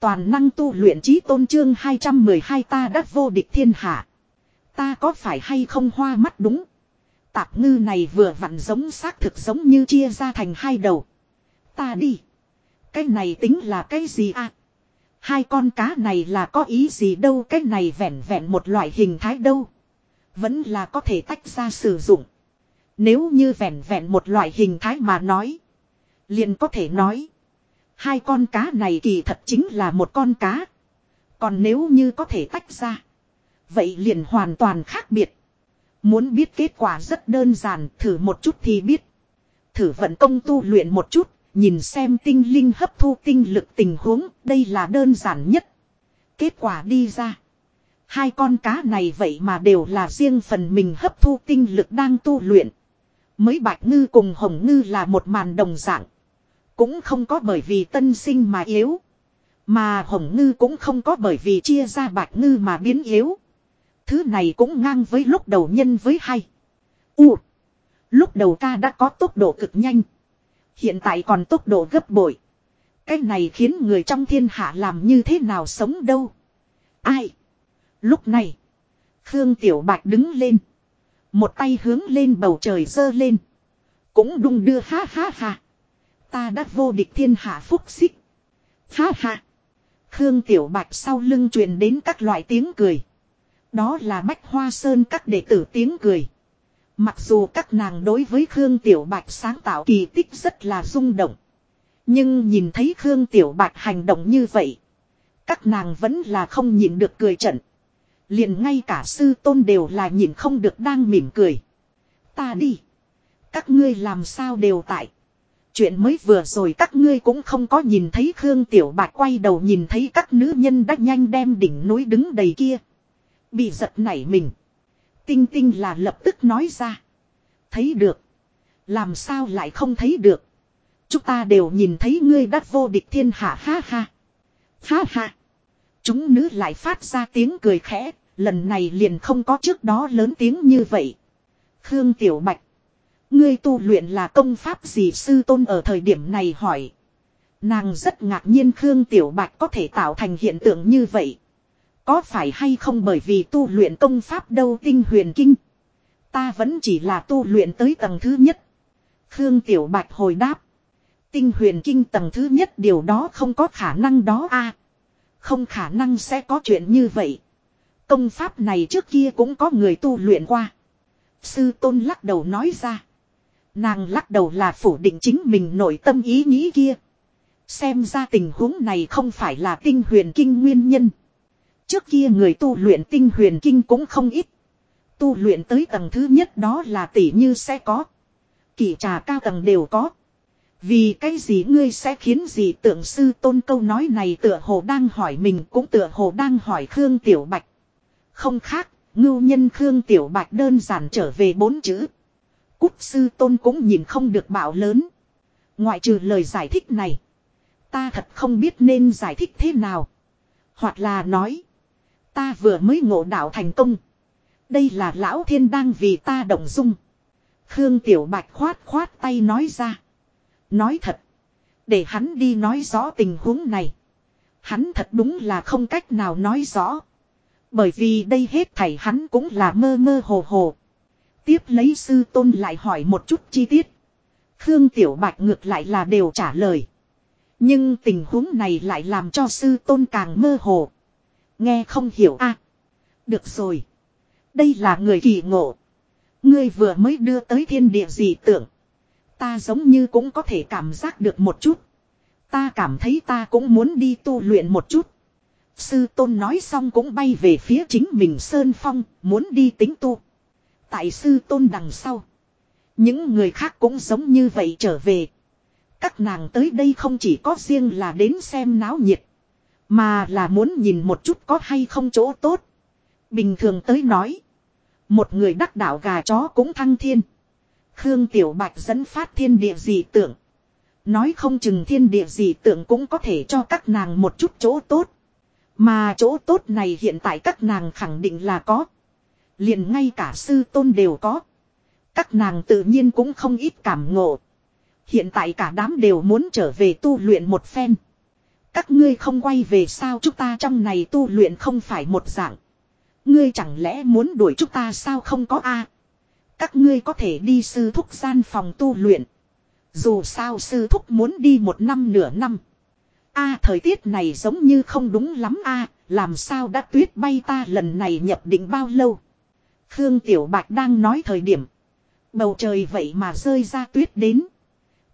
Toàn năng tu luyện trí tôn trương 212 ta đã vô địch thiên hạ. Ta có phải hay không hoa mắt đúng. Tạp ngư này vừa vặn giống xác thực giống như chia ra thành hai đầu. Ta đi. Cái này tính là cái gì à? Hai con cá này là có ý gì đâu cái này vẹn vẹn một loại hình thái đâu. Vẫn là có thể tách ra sử dụng. Nếu như vẹn vẹn một loại hình thái mà nói. Liền có thể nói. Hai con cá này kỳ thật chính là một con cá. Còn nếu như có thể tách ra. Vậy liền hoàn toàn khác biệt. Muốn biết kết quả rất đơn giản, thử một chút thì biết. Thử vận công tu luyện một chút, nhìn xem tinh linh hấp thu tinh lực tình huống, đây là đơn giản nhất. Kết quả đi ra. Hai con cá này vậy mà đều là riêng phần mình hấp thu tinh lực đang tu luyện. Mới bạch ngư cùng hồng ngư là một màn đồng dạng. Cũng không có bởi vì tân sinh mà yếu. Mà hồng ngư cũng không có bởi vì chia ra bạch ngư mà biến yếu. Thứ này cũng ngang với lúc đầu nhân với hai. U. Lúc đầu ca đã có tốc độ cực nhanh. Hiện tại còn tốc độ gấp bội. Cái này khiến người trong thiên hạ làm như thế nào sống đâu. Ai. Lúc này. Khương Tiểu Bạch đứng lên. Một tay hướng lên bầu trời dơ lên. Cũng đung đưa ha ha ha. Ta đã vô địch thiên hạ phúc xích. Ha ha. Khương Tiểu Bạch sau lưng truyền đến các loại tiếng cười. Đó là Bách Hoa Sơn các đệ tử tiếng cười. Mặc dù các nàng đối với Khương Tiểu Bạch sáng tạo kỳ tích rất là rung động. Nhưng nhìn thấy Khương Tiểu Bạch hành động như vậy. Các nàng vẫn là không nhịn được cười trận. liền ngay cả sư tôn đều là nhìn không được đang mỉm cười. Ta đi. Các ngươi làm sao đều tại. Chuyện mới vừa rồi các ngươi cũng không có nhìn thấy Khương Tiểu Bạch quay đầu nhìn thấy các nữ nhân đã nhanh đem đỉnh núi đứng đầy kia. Bị giật nảy mình. Tinh tinh là lập tức nói ra. Thấy được. Làm sao lại không thấy được. Chúng ta đều nhìn thấy ngươi đã vô địch thiên hạ, ha ha. Ha ha. Chúng nữ lại phát ra tiếng cười khẽ. Lần này liền không có trước đó lớn tiếng như vậy. Khương Tiểu Bạch. Ngươi tu luyện là công pháp gì sư tôn ở thời điểm này hỏi. Nàng rất ngạc nhiên Khương Tiểu Bạch có thể tạo thành hiện tượng như vậy. Có phải hay không bởi vì tu luyện công pháp đâu tinh huyền kinh. Ta vẫn chỉ là tu luyện tới tầng thứ nhất. Khương Tiểu Bạch hồi đáp. Tinh huyền kinh tầng thứ nhất, điều đó không có khả năng đó a Không khả năng sẽ có chuyện như vậy. Công pháp này trước kia cũng có người tu luyện qua. Sư Tôn lắc đầu nói ra. Nàng lắc đầu là phủ định chính mình nội tâm ý nghĩ kia. Xem ra tình huống này không phải là tinh huyền kinh nguyên nhân. Trước kia người tu luyện tinh huyền kinh cũng không ít. Tu luyện tới tầng thứ nhất đó là tỷ như sẽ có. Kỳ trà cao tầng đều có. Vì cái gì ngươi sẽ khiến gì tượng sư tôn câu nói này tựa hồ đang hỏi mình cũng tựa hồ đang hỏi Khương Tiểu Bạch. Không khác, ngưu nhân Khương Tiểu Bạch đơn giản trở về bốn chữ. Cúc sư tôn cũng nhìn không được bảo lớn. Ngoại trừ lời giải thích này. Ta thật không biết nên giải thích thế nào. Hoặc là nói. Ta vừa mới ngộ đạo thành công. Đây là lão thiên đang vì ta động dung. Khương Tiểu Bạch khoát khoát tay nói ra. Nói thật. Để hắn đi nói rõ tình huống này. Hắn thật đúng là không cách nào nói rõ. Bởi vì đây hết thảy hắn cũng là mơ mơ hồ hồ. Tiếp lấy sư tôn lại hỏi một chút chi tiết. Khương Tiểu Bạch ngược lại là đều trả lời. Nhưng tình huống này lại làm cho sư tôn càng mơ hồ. Nghe không hiểu a à, Được rồi. Đây là người kỳ ngộ. Ngươi vừa mới đưa tới thiên địa gì tưởng. Ta giống như cũng có thể cảm giác được một chút. Ta cảm thấy ta cũng muốn đi tu luyện một chút. Sư tôn nói xong cũng bay về phía chính mình Sơn Phong, muốn đi tính tu. Tại sư tôn đằng sau. Những người khác cũng giống như vậy trở về. Các nàng tới đây không chỉ có riêng là đến xem náo nhiệt. Mà là muốn nhìn một chút có hay không chỗ tốt. Bình thường tới nói. Một người đắc đạo gà chó cũng thăng thiên. Khương Tiểu Bạch dẫn phát thiên địa dị tượng. Nói không chừng thiên địa dị tượng cũng có thể cho các nàng một chút chỗ tốt. Mà chỗ tốt này hiện tại các nàng khẳng định là có liền ngay cả sư tôn đều có. Các nàng tự nhiên cũng không ít cảm ngộ. Hiện tại cả đám đều muốn trở về tu luyện một phen. Các ngươi không quay về sao chúng ta trong này tu luyện không phải một dạng. Ngươi chẳng lẽ muốn đuổi chúng ta sao không có a? Các ngươi có thể đi sư thúc gian phòng tu luyện. Dù sao sư thúc muốn đi một năm nửa năm. a, thời tiết này giống như không đúng lắm a làm sao đã tuyết bay ta lần này nhập định bao lâu. Khương Tiểu Bạch đang nói thời điểm. Bầu trời vậy mà rơi ra tuyết đến.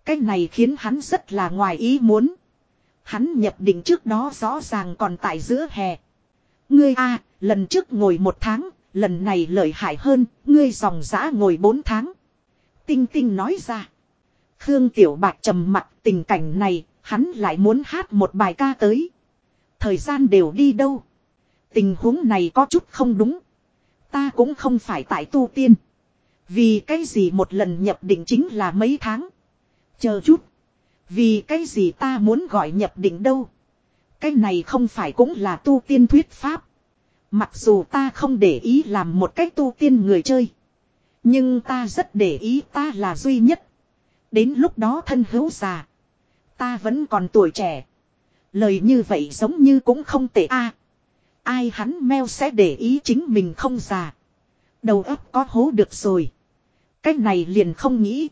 Cái này khiến hắn rất là ngoài ý muốn. Hắn nhập định trước đó rõ ràng còn tại giữa hè. Ngươi a lần trước ngồi một tháng, lần này lợi hại hơn, ngươi dòng giã ngồi bốn tháng. Tinh tinh nói ra. Khương Tiểu Bạc trầm mặt tình cảnh này, hắn lại muốn hát một bài ca tới. Thời gian đều đi đâu. Tình huống này có chút không đúng. Ta cũng không phải tại tu tiên. Vì cái gì một lần nhập định chính là mấy tháng. Chờ chút. Vì cái gì ta muốn gọi nhập định đâu. Cái này không phải cũng là tu tiên thuyết pháp. Mặc dù ta không để ý làm một cách tu tiên người chơi. Nhưng ta rất để ý ta là duy nhất. Đến lúc đó thân hữu già. Ta vẫn còn tuổi trẻ. Lời như vậy giống như cũng không tệ a ai hắn meo sẽ để ý chính mình không già. Đầu óc có hố được rồi. Cái này liền không nghĩ.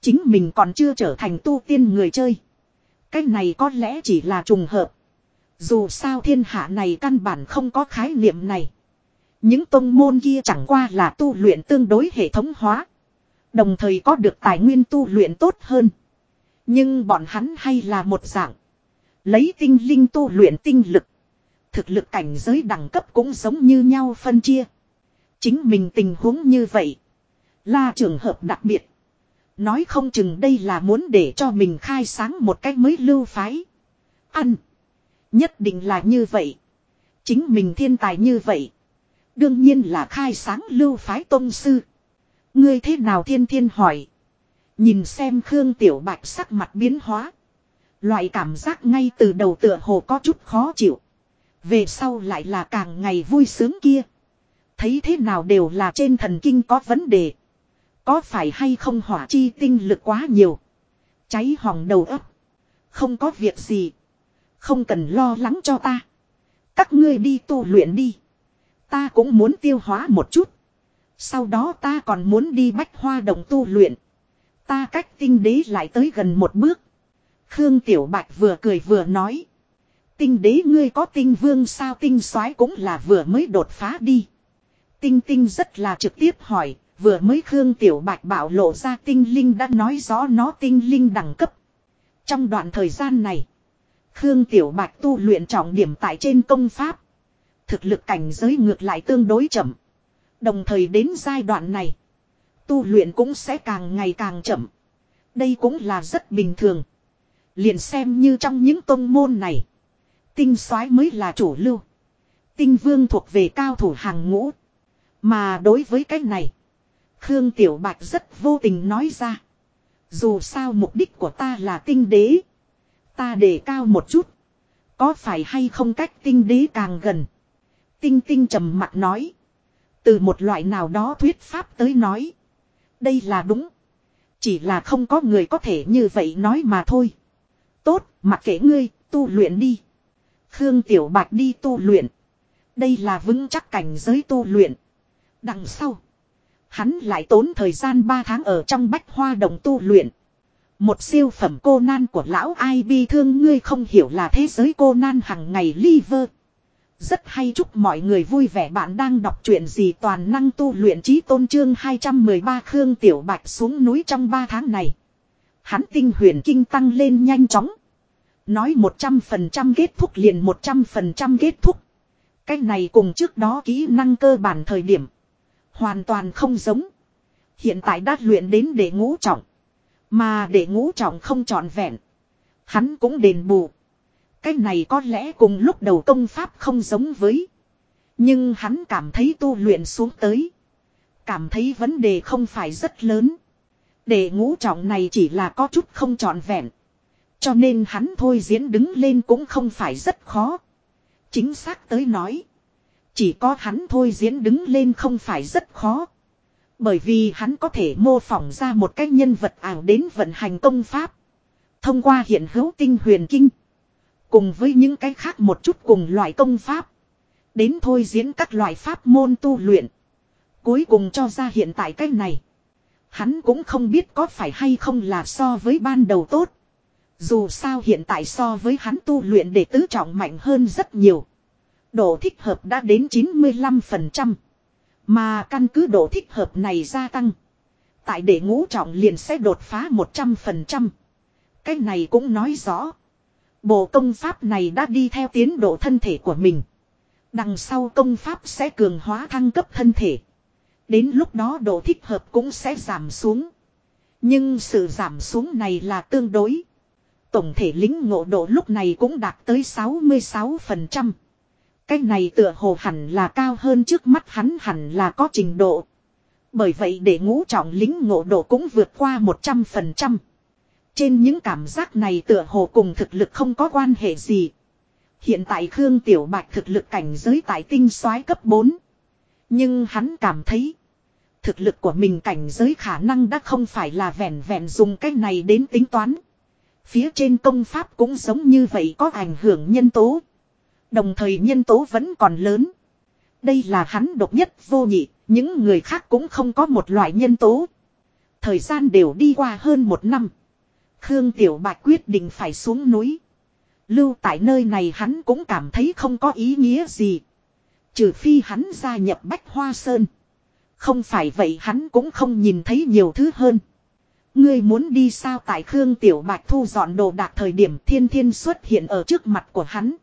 Chính mình còn chưa trở thành tu tiên người chơi. Cái này có lẽ chỉ là trùng hợp. Dù sao thiên hạ này căn bản không có khái niệm này. Những tông môn kia chẳng qua là tu luyện tương đối hệ thống hóa. Đồng thời có được tài nguyên tu luyện tốt hơn. Nhưng bọn hắn hay là một dạng. Lấy tinh linh tu luyện tinh lực. Thực lực cảnh giới đẳng cấp cũng giống như nhau phân chia. Chính mình tình huống như vậy. Là trường hợp đặc biệt. Nói không chừng đây là muốn để cho mình khai sáng một cách mới lưu phái. Ăn. Nhất định là như vậy. Chính mình thiên tài như vậy. Đương nhiên là khai sáng lưu phái tôn sư. Ngươi thế nào thiên thiên hỏi. Nhìn xem Khương Tiểu Bạch sắc mặt biến hóa. Loại cảm giác ngay từ đầu tựa hồ có chút khó chịu. Về sau lại là càng ngày vui sướng kia. Thấy thế nào đều là trên thần kinh có vấn đề. Có phải hay không hỏa chi tinh lực quá nhiều. Cháy hỏng đầu ấp. Không có việc gì. Không cần lo lắng cho ta. Các ngươi đi tu luyện đi. Ta cũng muốn tiêu hóa một chút. Sau đó ta còn muốn đi bách hoa đồng tu luyện. Ta cách tinh đế lại tới gần một bước. Khương Tiểu Bạch vừa cười vừa nói. Tinh đế ngươi có tinh vương sao tinh soái cũng là vừa mới đột phá đi. Tinh tinh rất là trực tiếp hỏi, vừa mới Khương Tiểu Bạch bảo lộ ra tinh linh đã nói rõ nó tinh linh đẳng cấp. Trong đoạn thời gian này, Khương Tiểu Bạch tu luyện trọng điểm tại trên công pháp. Thực lực cảnh giới ngược lại tương đối chậm. Đồng thời đến giai đoạn này, tu luyện cũng sẽ càng ngày càng chậm. Đây cũng là rất bình thường. Liền xem như trong những tông môn này, tinh soái mới là chủ lưu. Tinh vương thuộc về cao thủ hàng ngũ. Mà đối với cái này, Khương Tiểu Bạch rất vô tình nói ra. Dù sao mục đích của ta là tinh đế. Ta đề cao một chút. Có phải hay không cách tinh đế càng gần. Tinh tinh trầm mặt nói. Từ một loại nào đó thuyết pháp tới nói. Đây là đúng. Chỉ là không có người có thể như vậy nói mà thôi. Tốt, mặc kệ ngươi, tu luyện đi. Khương Tiểu Bạch đi tu luyện. Đây là vững chắc cảnh giới tu luyện. Đằng sau. Hắn lại tốn thời gian 3 tháng ở trong bách hoa đồng tu luyện. Một siêu phẩm cô nan của lão ai bi thương, ngươi không hiểu là thế giới cô nan hằng ngày liver. Rất hay, chúc mọi người vui vẻ bạn đang đọc truyện gì toàn năng tu luyện trí tôn trương 213 Khương Tiểu Bạch xuống núi trong 3 tháng này. Hắn tinh huyền kinh tăng lên nhanh chóng. Nói 100% kết thúc liền 100% kết thúc. Cái này cùng trước đó kỹ năng cơ bản thời điểm. Hoàn toàn không giống. Hiện tại đã luyện đến để ngũ trọng. Mà để ngũ trọng không trọn vẹn. Hắn cũng đền bù. Cái này có lẽ cùng lúc đầu công pháp không giống với. Nhưng hắn cảm thấy tu luyện xuống tới. Cảm thấy vấn đề không phải rất lớn. Để ngũ trọng này chỉ là có chút không trọn vẹn. Cho nên hắn thôi diễn đứng lên cũng không phải rất khó. Chính xác tới nói. Chỉ có hắn thôi diễn đứng lên không phải rất khó. Bởi vì hắn có thể mô phỏng ra một cái nhân vật ảo đến vận hành công pháp. Thông qua hiện hữu tinh huyền kinh. cùng với những cái khác một chút cùng loại công pháp. Đến thôi diễn các loại pháp môn tu luyện. Cuối cùng cho ra hiện tại cái này. Hắn cũng không biết có phải hay không là so với ban đầu tốt. Dù sao hiện tại so với hắn tu luyện để tứ trọng mạnh hơn rất nhiều. Độ thích hợp đã đến 95%. Mà căn cứ độ thích hợp này gia tăng. Tại để ngũ trọng liền sẽ đột phá 100%. Cái này cũng nói rõ. Bộ công pháp này đã đi theo tiến độ thân thể của mình. Đằng sau công pháp sẽ cường hóa thăng cấp thân thể. Đến lúc đó độ thích hợp cũng sẽ giảm xuống. Nhưng sự giảm xuống này là tương đối. Tổng thể lính ngộ độ lúc này cũng đạt tới 66%. Cái này tựa hồ hẳn là cao hơn trước mắt hắn hẳn là có trình độ. Bởi vậy để ngũ trọng lính ngộ độ cũng vượt qua 100%. Trên những cảm giác này tựa hồ cùng thực lực không có quan hệ gì. Hiện tại Khương Tiểu Bạch thực lực cảnh giới tại tinh soái cấp 4. Nhưng hắn cảm thấy. Thực lực của mình cảnh giới khả năng đã không phải là vẹn vẹn dùng cái này đến tính toán. Phía trên công pháp cũng giống như vậy có ảnh hưởng nhân tố. Đồng thời nhân tố vẫn còn lớn. Đây là hắn độc nhất vô nhị, những người khác cũng không có một loại nhân tố. Thời gian đều đi qua hơn một năm. Khương Tiểu Bạch quyết định phải xuống núi. Lưu tại nơi này hắn cũng cảm thấy không có ý nghĩa gì. Trừ phi hắn gia nhập Bách Hoa Sơn. Không phải vậy hắn cũng không nhìn thấy nhiều thứ hơn. Ngươi muốn đi sao tại Khương Tiểu Bạch thu dọn đồ đạc thời điểm thiên thiên xuất hiện ở trước mặt của hắn.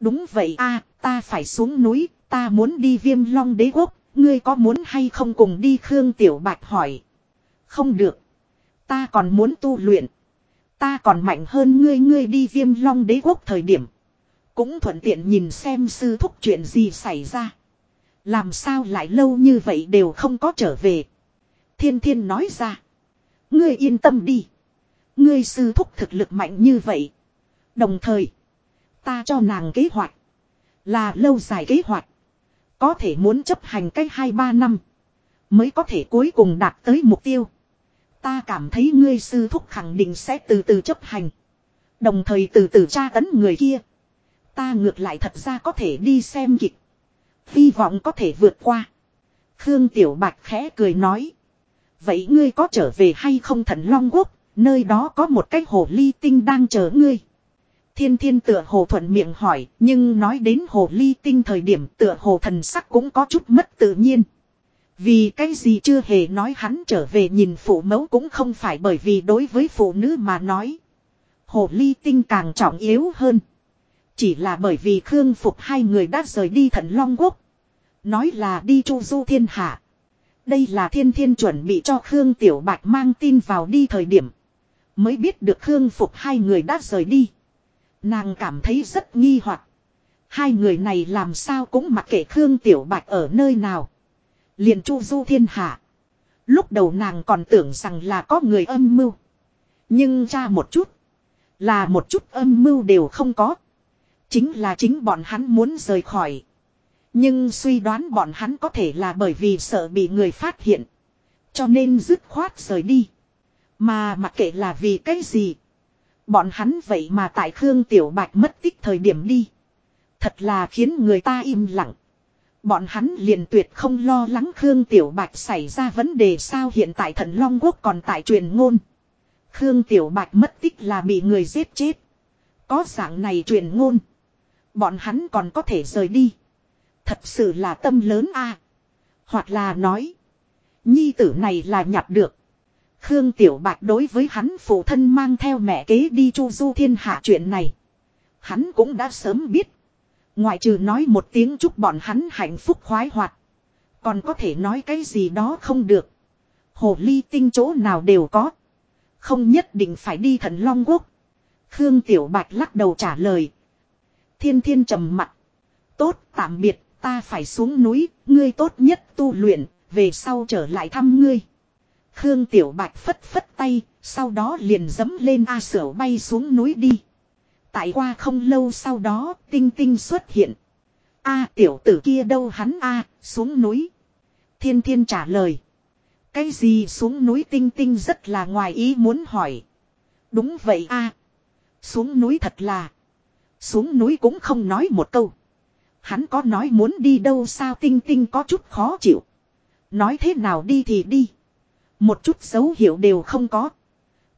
Đúng vậy a ta phải xuống núi, ta muốn đi viêm long đế quốc, ngươi có muốn hay không cùng đi Khương Tiểu Bạch hỏi. Không được. Ta còn muốn tu luyện. Ta còn mạnh hơn ngươi ngươi đi viêm long đế quốc thời điểm. Cũng thuận tiện nhìn xem sư thúc chuyện gì xảy ra. Làm sao lại lâu như vậy đều không có trở về. Thiên thiên nói ra. Ngươi yên tâm đi. Ngươi sư thúc thực lực mạnh như vậy. Đồng thời. Ta cho nàng kế hoạch. Là lâu dài kế hoạch. Có thể muốn chấp hành cách 2-3 năm. Mới có thể cuối cùng đạt tới mục tiêu. Ta cảm thấy ngươi sư thúc khẳng định sẽ từ từ chấp hành. Đồng thời từ từ tra tấn người kia. Ta ngược lại thật ra có thể đi xem kịch. Hy vọng có thể vượt qua. Khương Tiểu Bạch khẽ cười nói. Vậy ngươi có trở về hay không thần Long Quốc, nơi đó có một cái hồ ly tinh đang chờ ngươi. Thiên thiên tựa hồ thuận miệng hỏi, nhưng nói đến hồ ly tinh thời điểm tựa hồ thần sắc cũng có chút mất tự nhiên. Vì cái gì chưa hề nói hắn trở về nhìn phụ mẫu cũng không phải bởi vì đối với phụ nữ mà nói. Hồ ly tinh càng trọng yếu hơn. Chỉ là bởi vì Khương Phục hai người đã rời đi thần Long Quốc. Nói là đi chu du thiên hạ. Đây là thiên thiên chuẩn bị cho Khương Tiểu Bạch mang tin vào đi thời điểm. Mới biết được Khương Phục hai người đã rời đi. Nàng cảm thấy rất nghi hoặc Hai người này làm sao cũng mặc kệ Khương Tiểu Bạch ở nơi nào. liền chu du thiên hạ. Lúc đầu nàng còn tưởng rằng là có người âm mưu. Nhưng tra một chút. Là một chút âm mưu đều không có. Chính là chính bọn hắn muốn rời khỏi. Nhưng suy đoán bọn hắn có thể là bởi vì sợ bị người phát hiện. Cho nên dứt khoát rời đi. Mà mặc kệ là vì cái gì. Bọn hắn vậy mà tại Khương Tiểu Bạch mất tích thời điểm đi. Thật là khiến người ta im lặng. Bọn hắn liền tuyệt không lo lắng Khương Tiểu Bạch xảy ra vấn đề sao hiện tại thần Long Quốc còn tại truyền ngôn. Khương Tiểu Bạch mất tích là bị người giết chết. Có dạng này truyền ngôn. Bọn hắn còn có thể rời đi. Thật sự là tâm lớn a Hoặc là nói. Nhi tử này là nhặt được. Khương Tiểu Bạch đối với hắn phụ thân mang theo mẹ kế đi chu du thiên hạ chuyện này. Hắn cũng đã sớm biết. Ngoại trừ nói một tiếng chúc bọn hắn hạnh phúc khoái hoạt. Còn có thể nói cái gì đó không được. Hồ ly tinh chỗ nào đều có. Không nhất định phải đi thần Long Quốc. Khương Tiểu Bạch lắc đầu trả lời. Thiên thiên trầm mặt. Tốt, tạm biệt ta phải xuống núi. Ngươi tốt nhất tu luyện. Về sau trở lại thăm ngươi. Khương Tiểu Bạch phất phất tay. Sau đó liền dấm lên A Sở bay xuống núi đi. Tại qua không lâu sau đó, tinh tinh xuất hiện. A tiểu tử kia đâu hắn A, xuống núi. Thiên thiên trả lời. Cái gì xuống núi tinh tinh rất là ngoài ý muốn hỏi. Đúng vậy A. Xuống núi thật là. Xuống núi cũng không nói một câu. Hắn có nói muốn đi đâu sao tinh tinh có chút khó chịu. Nói thế nào đi thì đi. Một chút dấu hiệu đều không có.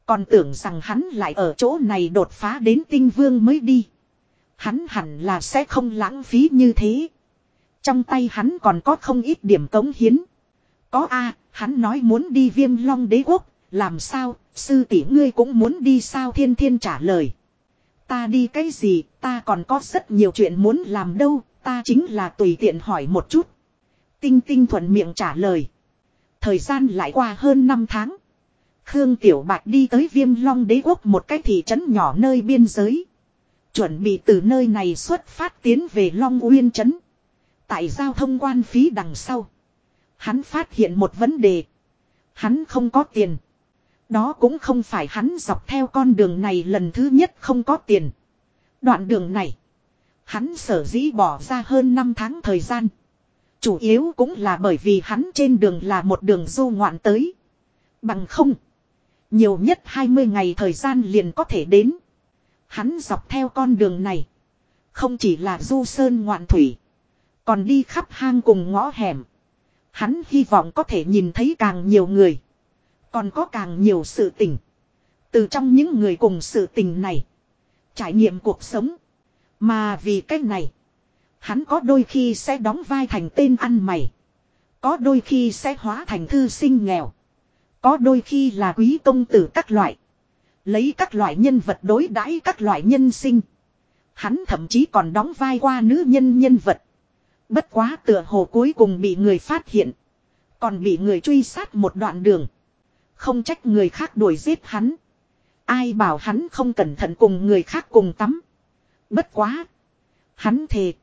Còn tưởng rằng hắn lại ở chỗ này đột phá đến tinh vương mới đi. Hắn hẳn là sẽ không lãng phí như thế. Trong tay hắn còn có không ít điểm cống hiến. Có a hắn nói muốn đi viêm long đế quốc, làm sao, sư tỷ ngươi cũng muốn đi sao thiên thiên trả lời. Ta đi cái gì, ta còn có rất nhiều chuyện muốn làm đâu, ta chính là tùy tiện hỏi một chút. Tinh tinh thuận miệng trả lời. Thời gian lại qua hơn 5 tháng. Khương Tiểu Bạch đi tới viêm long đế quốc một cái thị trấn nhỏ nơi biên giới. Chuẩn bị từ nơi này xuất phát tiến về Long Uyên trấn. Tại giao thông quan phí đằng sau. Hắn phát hiện một vấn đề. Hắn không có tiền. Đó cũng không phải hắn dọc theo con đường này lần thứ nhất không có tiền. Đoạn đường này. Hắn sở dĩ bỏ ra hơn 5 tháng thời gian. Chủ yếu cũng là bởi vì hắn trên đường là một đường du ngoạn tới. Bằng không. Nhiều nhất 20 ngày thời gian liền có thể đến. Hắn dọc theo con đường này. Không chỉ là du sơn ngoạn thủy. Còn đi khắp hang cùng ngõ hẻm. Hắn hy vọng có thể nhìn thấy càng nhiều người. Còn có càng nhiều sự tình. Từ trong những người cùng sự tình này. Trải nghiệm cuộc sống. Mà vì cái này. Hắn có đôi khi sẽ đóng vai thành tên ăn mày. Có đôi khi sẽ hóa thành thư sinh nghèo. Có đôi khi là quý công tử các loại. Lấy các loại nhân vật đối đãi các loại nhân sinh. Hắn thậm chí còn đóng vai qua nữ nhân nhân vật. Bất quá tựa hồ cuối cùng bị người phát hiện. Còn bị người truy sát một đoạn đường. Không trách người khác đuổi giết hắn. Ai bảo hắn không cẩn thận cùng người khác cùng tắm. Bất quá. Hắn thề.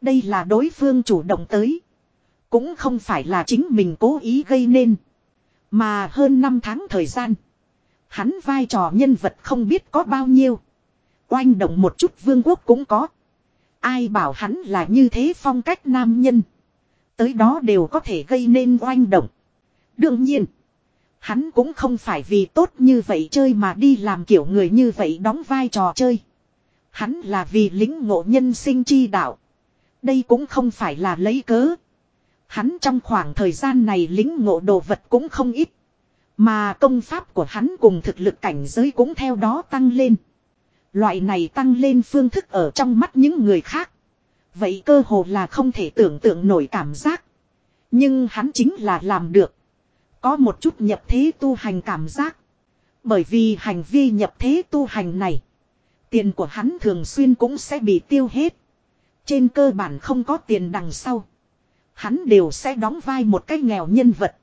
Đây là đối phương chủ động tới. Cũng không phải là chính mình cố ý gây nên. Mà hơn 5 tháng thời gian. Hắn vai trò nhân vật không biết có bao nhiêu. Oanh động một chút vương quốc cũng có. Ai bảo hắn là như thế phong cách nam nhân. Tới đó đều có thể gây nên oanh động. Đương nhiên. Hắn cũng không phải vì tốt như vậy chơi mà đi làm kiểu người như vậy đóng vai trò chơi. Hắn là vì lính ngộ nhân sinh chi đạo. Đây cũng không phải là lấy cớ. Hắn trong khoảng thời gian này lính ngộ đồ vật cũng không ít. Mà công pháp của hắn cùng thực lực cảnh giới cũng theo đó tăng lên. Loại này tăng lên phương thức ở trong mắt những người khác. Vậy cơ hồ là không thể tưởng tượng nổi cảm giác. Nhưng hắn chính là làm được. Có một chút nhập thế tu hành cảm giác. Bởi vì hành vi nhập thế tu hành này. Tiền của hắn thường xuyên cũng sẽ bị tiêu hết. Trên cơ bản không có tiền đằng sau. Hắn đều sẽ đóng vai một cái nghèo nhân vật.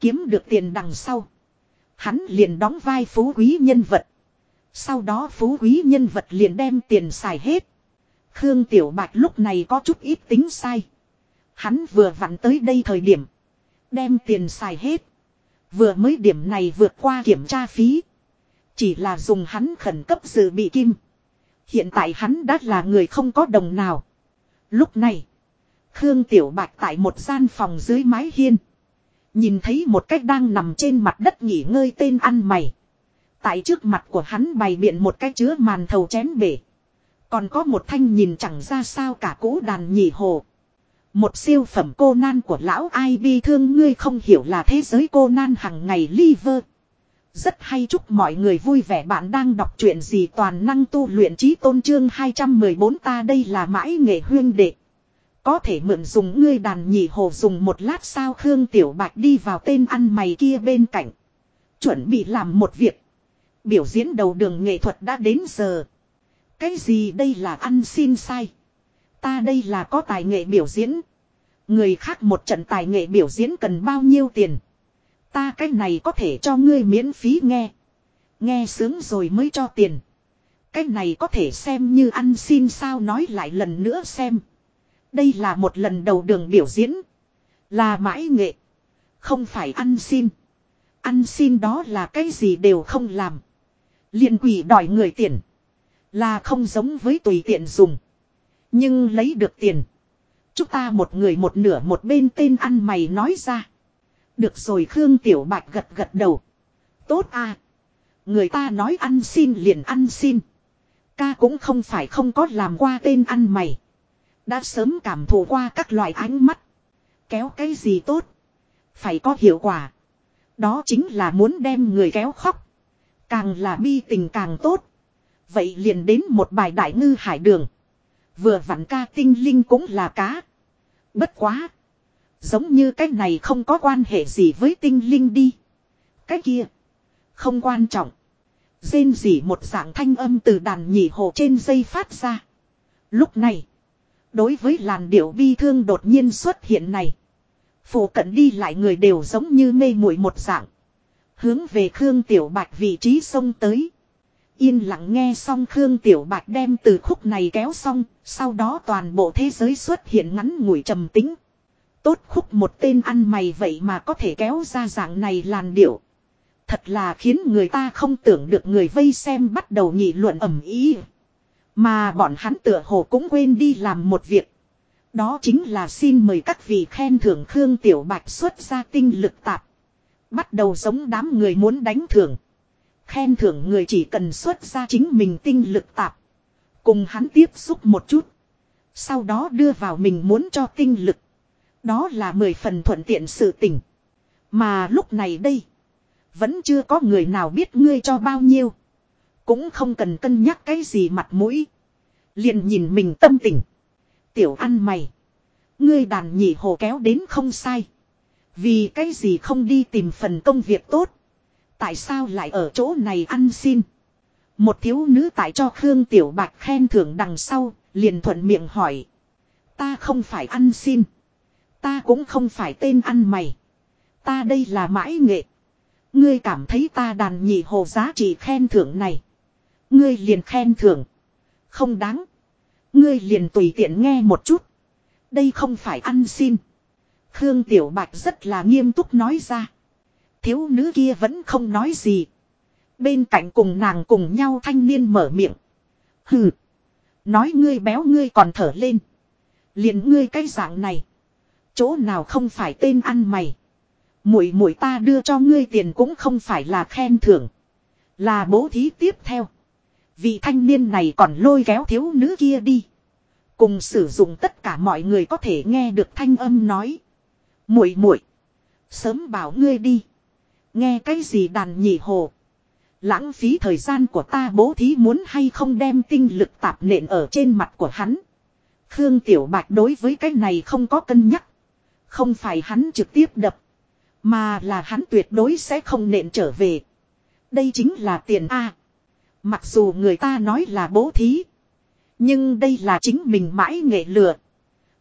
Kiếm được tiền đằng sau. Hắn liền đóng vai phú quý nhân vật. Sau đó phú quý nhân vật liền đem tiền xài hết. Khương Tiểu Bạch lúc này có chút ít tính sai. Hắn vừa vặn tới đây thời điểm. Đem tiền xài hết. Vừa mới điểm này vượt qua kiểm tra phí. Chỉ là dùng hắn khẩn cấp dự bị kim. Hiện tại hắn đã là người không có đồng nào. Lúc này. Khương Tiểu Bạch tại một gian phòng dưới mái hiên. Nhìn thấy một cách đang nằm trên mặt đất nghỉ ngơi tên ăn mày. Tại trước mặt của hắn bày biện một cái chứa màn thầu chén bể. Còn có một thanh nhìn chẳng ra sao cả cũ đàn nhị hồ. Một siêu phẩm cô nan của lão ai bi thương ngươi không hiểu là thế giới cô nan hằng ngày liver. Rất hay chúc mọi người vui vẻ bạn đang đọc truyện gì toàn năng tu luyện trí tôn trương 214 ta đây là mãi nghệ huyên đệ. Có thể mượn dùng ngươi đàn nhị hồ dùng một lát sao Khương Tiểu Bạch đi vào tên ăn mày kia bên cạnh. Chuẩn bị làm một việc. Biểu diễn đầu đường nghệ thuật đã đến giờ. Cái gì đây là ăn xin sai. Ta đây là có tài nghệ biểu diễn. Người khác một trận tài nghệ biểu diễn cần bao nhiêu tiền. Ta cái này có thể cho ngươi miễn phí nghe. Nghe sướng rồi mới cho tiền. Cái này có thể xem như ăn xin sao nói lại lần nữa xem. Đây là một lần đầu đường biểu diễn. Là mãi nghệ. Không phải ăn xin. Ăn xin đó là cái gì đều không làm. liền quỷ đòi người tiền. Là không giống với tùy tiện dùng. Nhưng lấy được tiền. Chúng ta một người một nửa một bên tên ăn mày nói ra. Được rồi Khương Tiểu Bạch gật gật đầu. Tốt à. Người ta nói ăn xin liền ăn xin. Ca cũng không phải không có làm qua tên ăn mày. Đã sớm cảm thụ qua các loại ánh mắt. Kéo cái gì tốt. Phải có hiệu quả. Đó chính là muốn đem người kéo khóc. Càng là bi tình càng tốt. Vậy liền đến một bài đại ngư hải đường. Vừa vặn ca tinh linh cũng là cá. Bất quá. Giống như cái này không có quan hệ gì với tinh linh đi. Cái kia. Không quan trọng. Rên rỉ một dạng thanh âm từ đàn nhị hồ trên dây phát ra. Lúc này. Đối với làn điệu bi thương đột nhiên xuất hiện này. Phủ cận đi lại người đều giống như mê muội một dạng. Hướng về Khương Tiểu Bạch vị trí sông tới. Yên lặng nghe xong Khương Tiểu Bạch đem từ khúc này kéo xong, sau đó toàn bộ thế giới xuất hiện ngắn ngủi trầm tính. Tốt khúc một tên ăn mày vậy mà có thể kéo ra dạng này làn điệu. Thật là khiến người ta không tưởng được người vây xem bắt đầu nghị luận ẩm ý. Mà bọn hắn tựa hồ cũng quên đi làm một việc. Đó chính là xin mời các vị khen thưởng Khương Tiểu Bạch xuất ra tinh lực tạp. Bắt đầu giống đám người muốn đánh thưởng. Khen thưởng người chỉ cần xuất ra chính mình tinh lực tạp. Cùng hắn tiếp xúc một chút. Sau đó đưa vào mình muốn cho tinh lực. Đó là mười phần thuận tiện sự tình. Mà lúc này đây. Vẫn chưa có người nào biết ngươi cho bao nhiêu. Cũng không cần cân nhắc cái gì mặt mũi. Liền nhìn mình tâm tình. Tiểu ăn mày. Ngươi đàn nhị hồ kéo đến không sai. Vì cái gì không đi tìm phần công việc tốt. Tại sao lại ở chỗ này ăn xin. Một thiếu nữ tại cho Khương Tiểu Bạch khen thưởng đằng sau, liền thuận miệng hỏi. Ta không phải ăn xin. Ta cũng không phải tên ăn mày. Ta đây là mãi nghệ. Ngươi cảm thấy ta đàn nhị hồ giá trị khen thưởng này. Ngươi liền khen thưởng. Không đáng. Ngươi liền tùy tiện nghe một chút. Đây không phải ăn xin. Khương Tiểu Bạch rất là nghiêm túc nói ra. Thiếu nữ kia vẫn không nói gì. Bên cạnh cùng nàng cùng nhau thanh niên mở miệng. Hừ. Nói ngươi béo ngươi còn thở lên. Liền ngươi cái dạng này. Chỗ nào không phải tên ăn mày. Muội muội ta đưa cho ngươi tiền cũng không phải là khen thưởng. Là bố thí tiếp theo. Vị thanh niên này còn lôi kéo thiếu nữ kia đi. Cùng sử dụng tất cả mọi người có thể nghe được thanh âm nói. muội muội, Sớm bảo ngươi đi. Nghe cái gì đàn nhị hồ. Lãng phí thời gian của ta bố thí muốn hay không đem tinh lực tạp nện ở trên mặt của hắn. Khương Tiểu Bạch đối với cái này không có cân nhắc. Không phải hắn trực tiếp đập. Mà là hắn tuyệt đối sẽ không nện trở về. Đây chính là tiền A. Mặc dù người ta nói là bố thí. Nhưng đây là chính mình mãi nghệ lừa.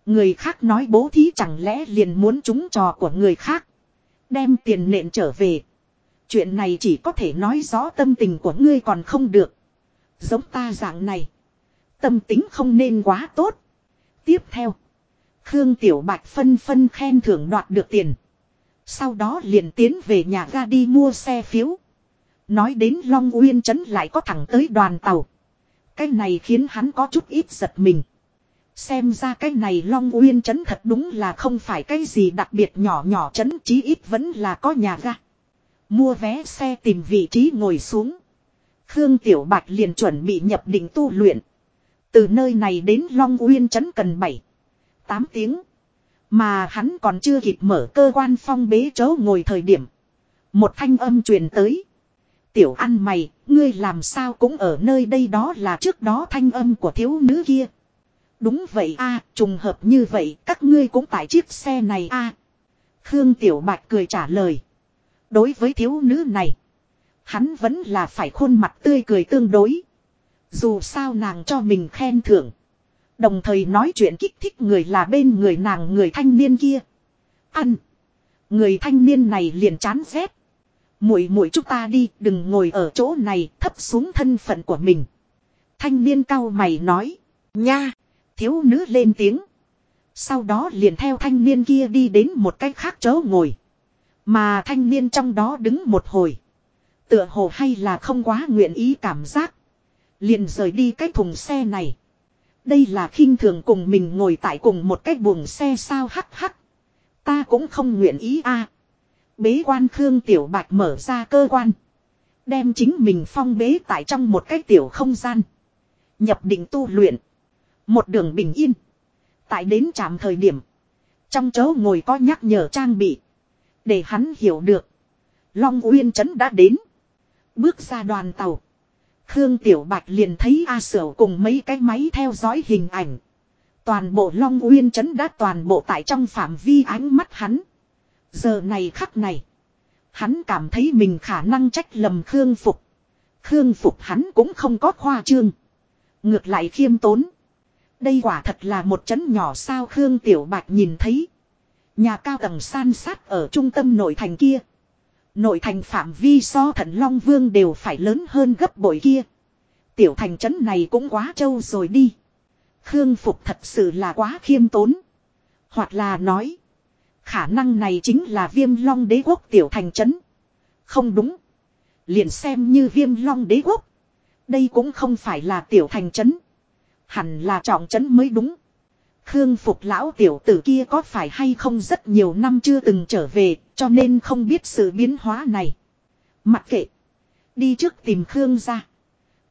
Người khác nói bố thí chẳng lẽ liền muốn trúng trò của người khác. Đem tiền nện trở về. Chuyện này chỉ có thể nói rõ tâm tình của ngươi còn không được. Giống ta dạng này. Tâm tính không nên quá tốt. Tiếp theo. Khương Tiểu Bạch phân phân khen thưởng đoạt được tiền. Sau đó liền tiến về nhà ga đi mua xe phiếu. Nói đến Long Uyên Trấn lại có thẳng tới đoàn tàu. Cái này khiến hắn có chút ít giật mình. Xem ra cái này Long Uyên Trấn thật đúng là không phải cái gì đặc biệt nhỏ nhỏ trấn chí ít vẫn là có nhà ga. Mua vé xe tìm vị trí ngồi xuống. Khương Tiểu Bạch liền chuẩn bị nhập định tu luyện. Từ nơi này đến Long Uyên Trấn cần 7, 8 tiếng. Mà hắn còn chưa kịp mở cơ quan phong bế chỗ ngồi thời điểm. Một thanh âm truyền tới. Tiểu ăn mày, ngươi làm sao cũng ở nơi đây đó là trước đó thanh âm của thiếu nữ kia. Đúng vậy a trùng hợp như vậy, các ngươi cũng tại chiếc xe này a Khương Tiểu Bạch cười trả lời. Đối với thiếu nữ này, hắn vẫn là phải khuôn mặt tươi cười tương đối. Dù sao nàng cho mình khen thưởng. Đồng thời nói chuyện kích thích người là bên người nàng người thanh niên kia. Ăn. Người thanh niên này liền chán rét. Muội muội chúng ta đi, đừng ngồi ở chỗ này, thấp xuống thân phận của mình. Thanh niên cao mày nói. Nha. Thiếu nữ lên tiếng. Sau đó liền theo thanh niên kia đi đến một cách khác chỗ ngồi. Mà thanh niên trong đó đứng một hồi. Tựa hồ hay là không quá nguyện ý cảm giác. Liền rời đi cái thùng xe này. Đây là khinh thường cùng mình ngồi tại cùng một cái buồng xe sao hắc hắc. Ta cũng không nguyện ý a. Bế quan Khương Tiểu Bạch mở ra cơ quan. Đem chính mình phong bế tại trong một cái tiểu không gian. Nhập định tu luyện. Một đường bình yên. Tại đến trạm thời điểm. Trong chỗ ngồi có nhắc nhở trang bị. Để hắn hiểu được. Long Uyên Trấn đã đến. Bước ra đoàn tàu. Khương Tiểu Bạch liền thấy A Sở cùng mấy cái máy theo dõi hình ảnh. Toàn bộ Long Uyên Trấn đã toàn bộ tại trong phạm vi ánh mắt hắn. Giờ này khắc này. Hắn cảm thấy mình khả năng trách lầm Khương Phục. Khương Phục hắn cũng không có khoa trương. Ngược lại khiêm tốn. Đây quả thật là một chấn nhỏ sao Khương Tiểu Bạch nhìn thấy. Nhà cao tầng san sát ở trung tâm nội thành kia. Nội thành phạm vi so thần Long Vương đều phải lớn hơn gấp bội kia. Tiểu thành trấn này cũng quá trâu rồi đi. Khương Phục thật sự là quá khiêm tốn. Hoặc là nói. Khả năng này chính là viêm long đế quốc tiểu thành trấn. Không đúng. Liền xem như viêm long đế quốc. Đây cũng không phải là tiểu thành trấn. Hẳn là trọng trấn mới đúng. Khương Phục lão tiểu tử kia có phải hay không rất nhiều năm chưa từng trở về, cho nên không biết sự biến hóa này. Mặc kệ. Đi trước tìm Khương ra.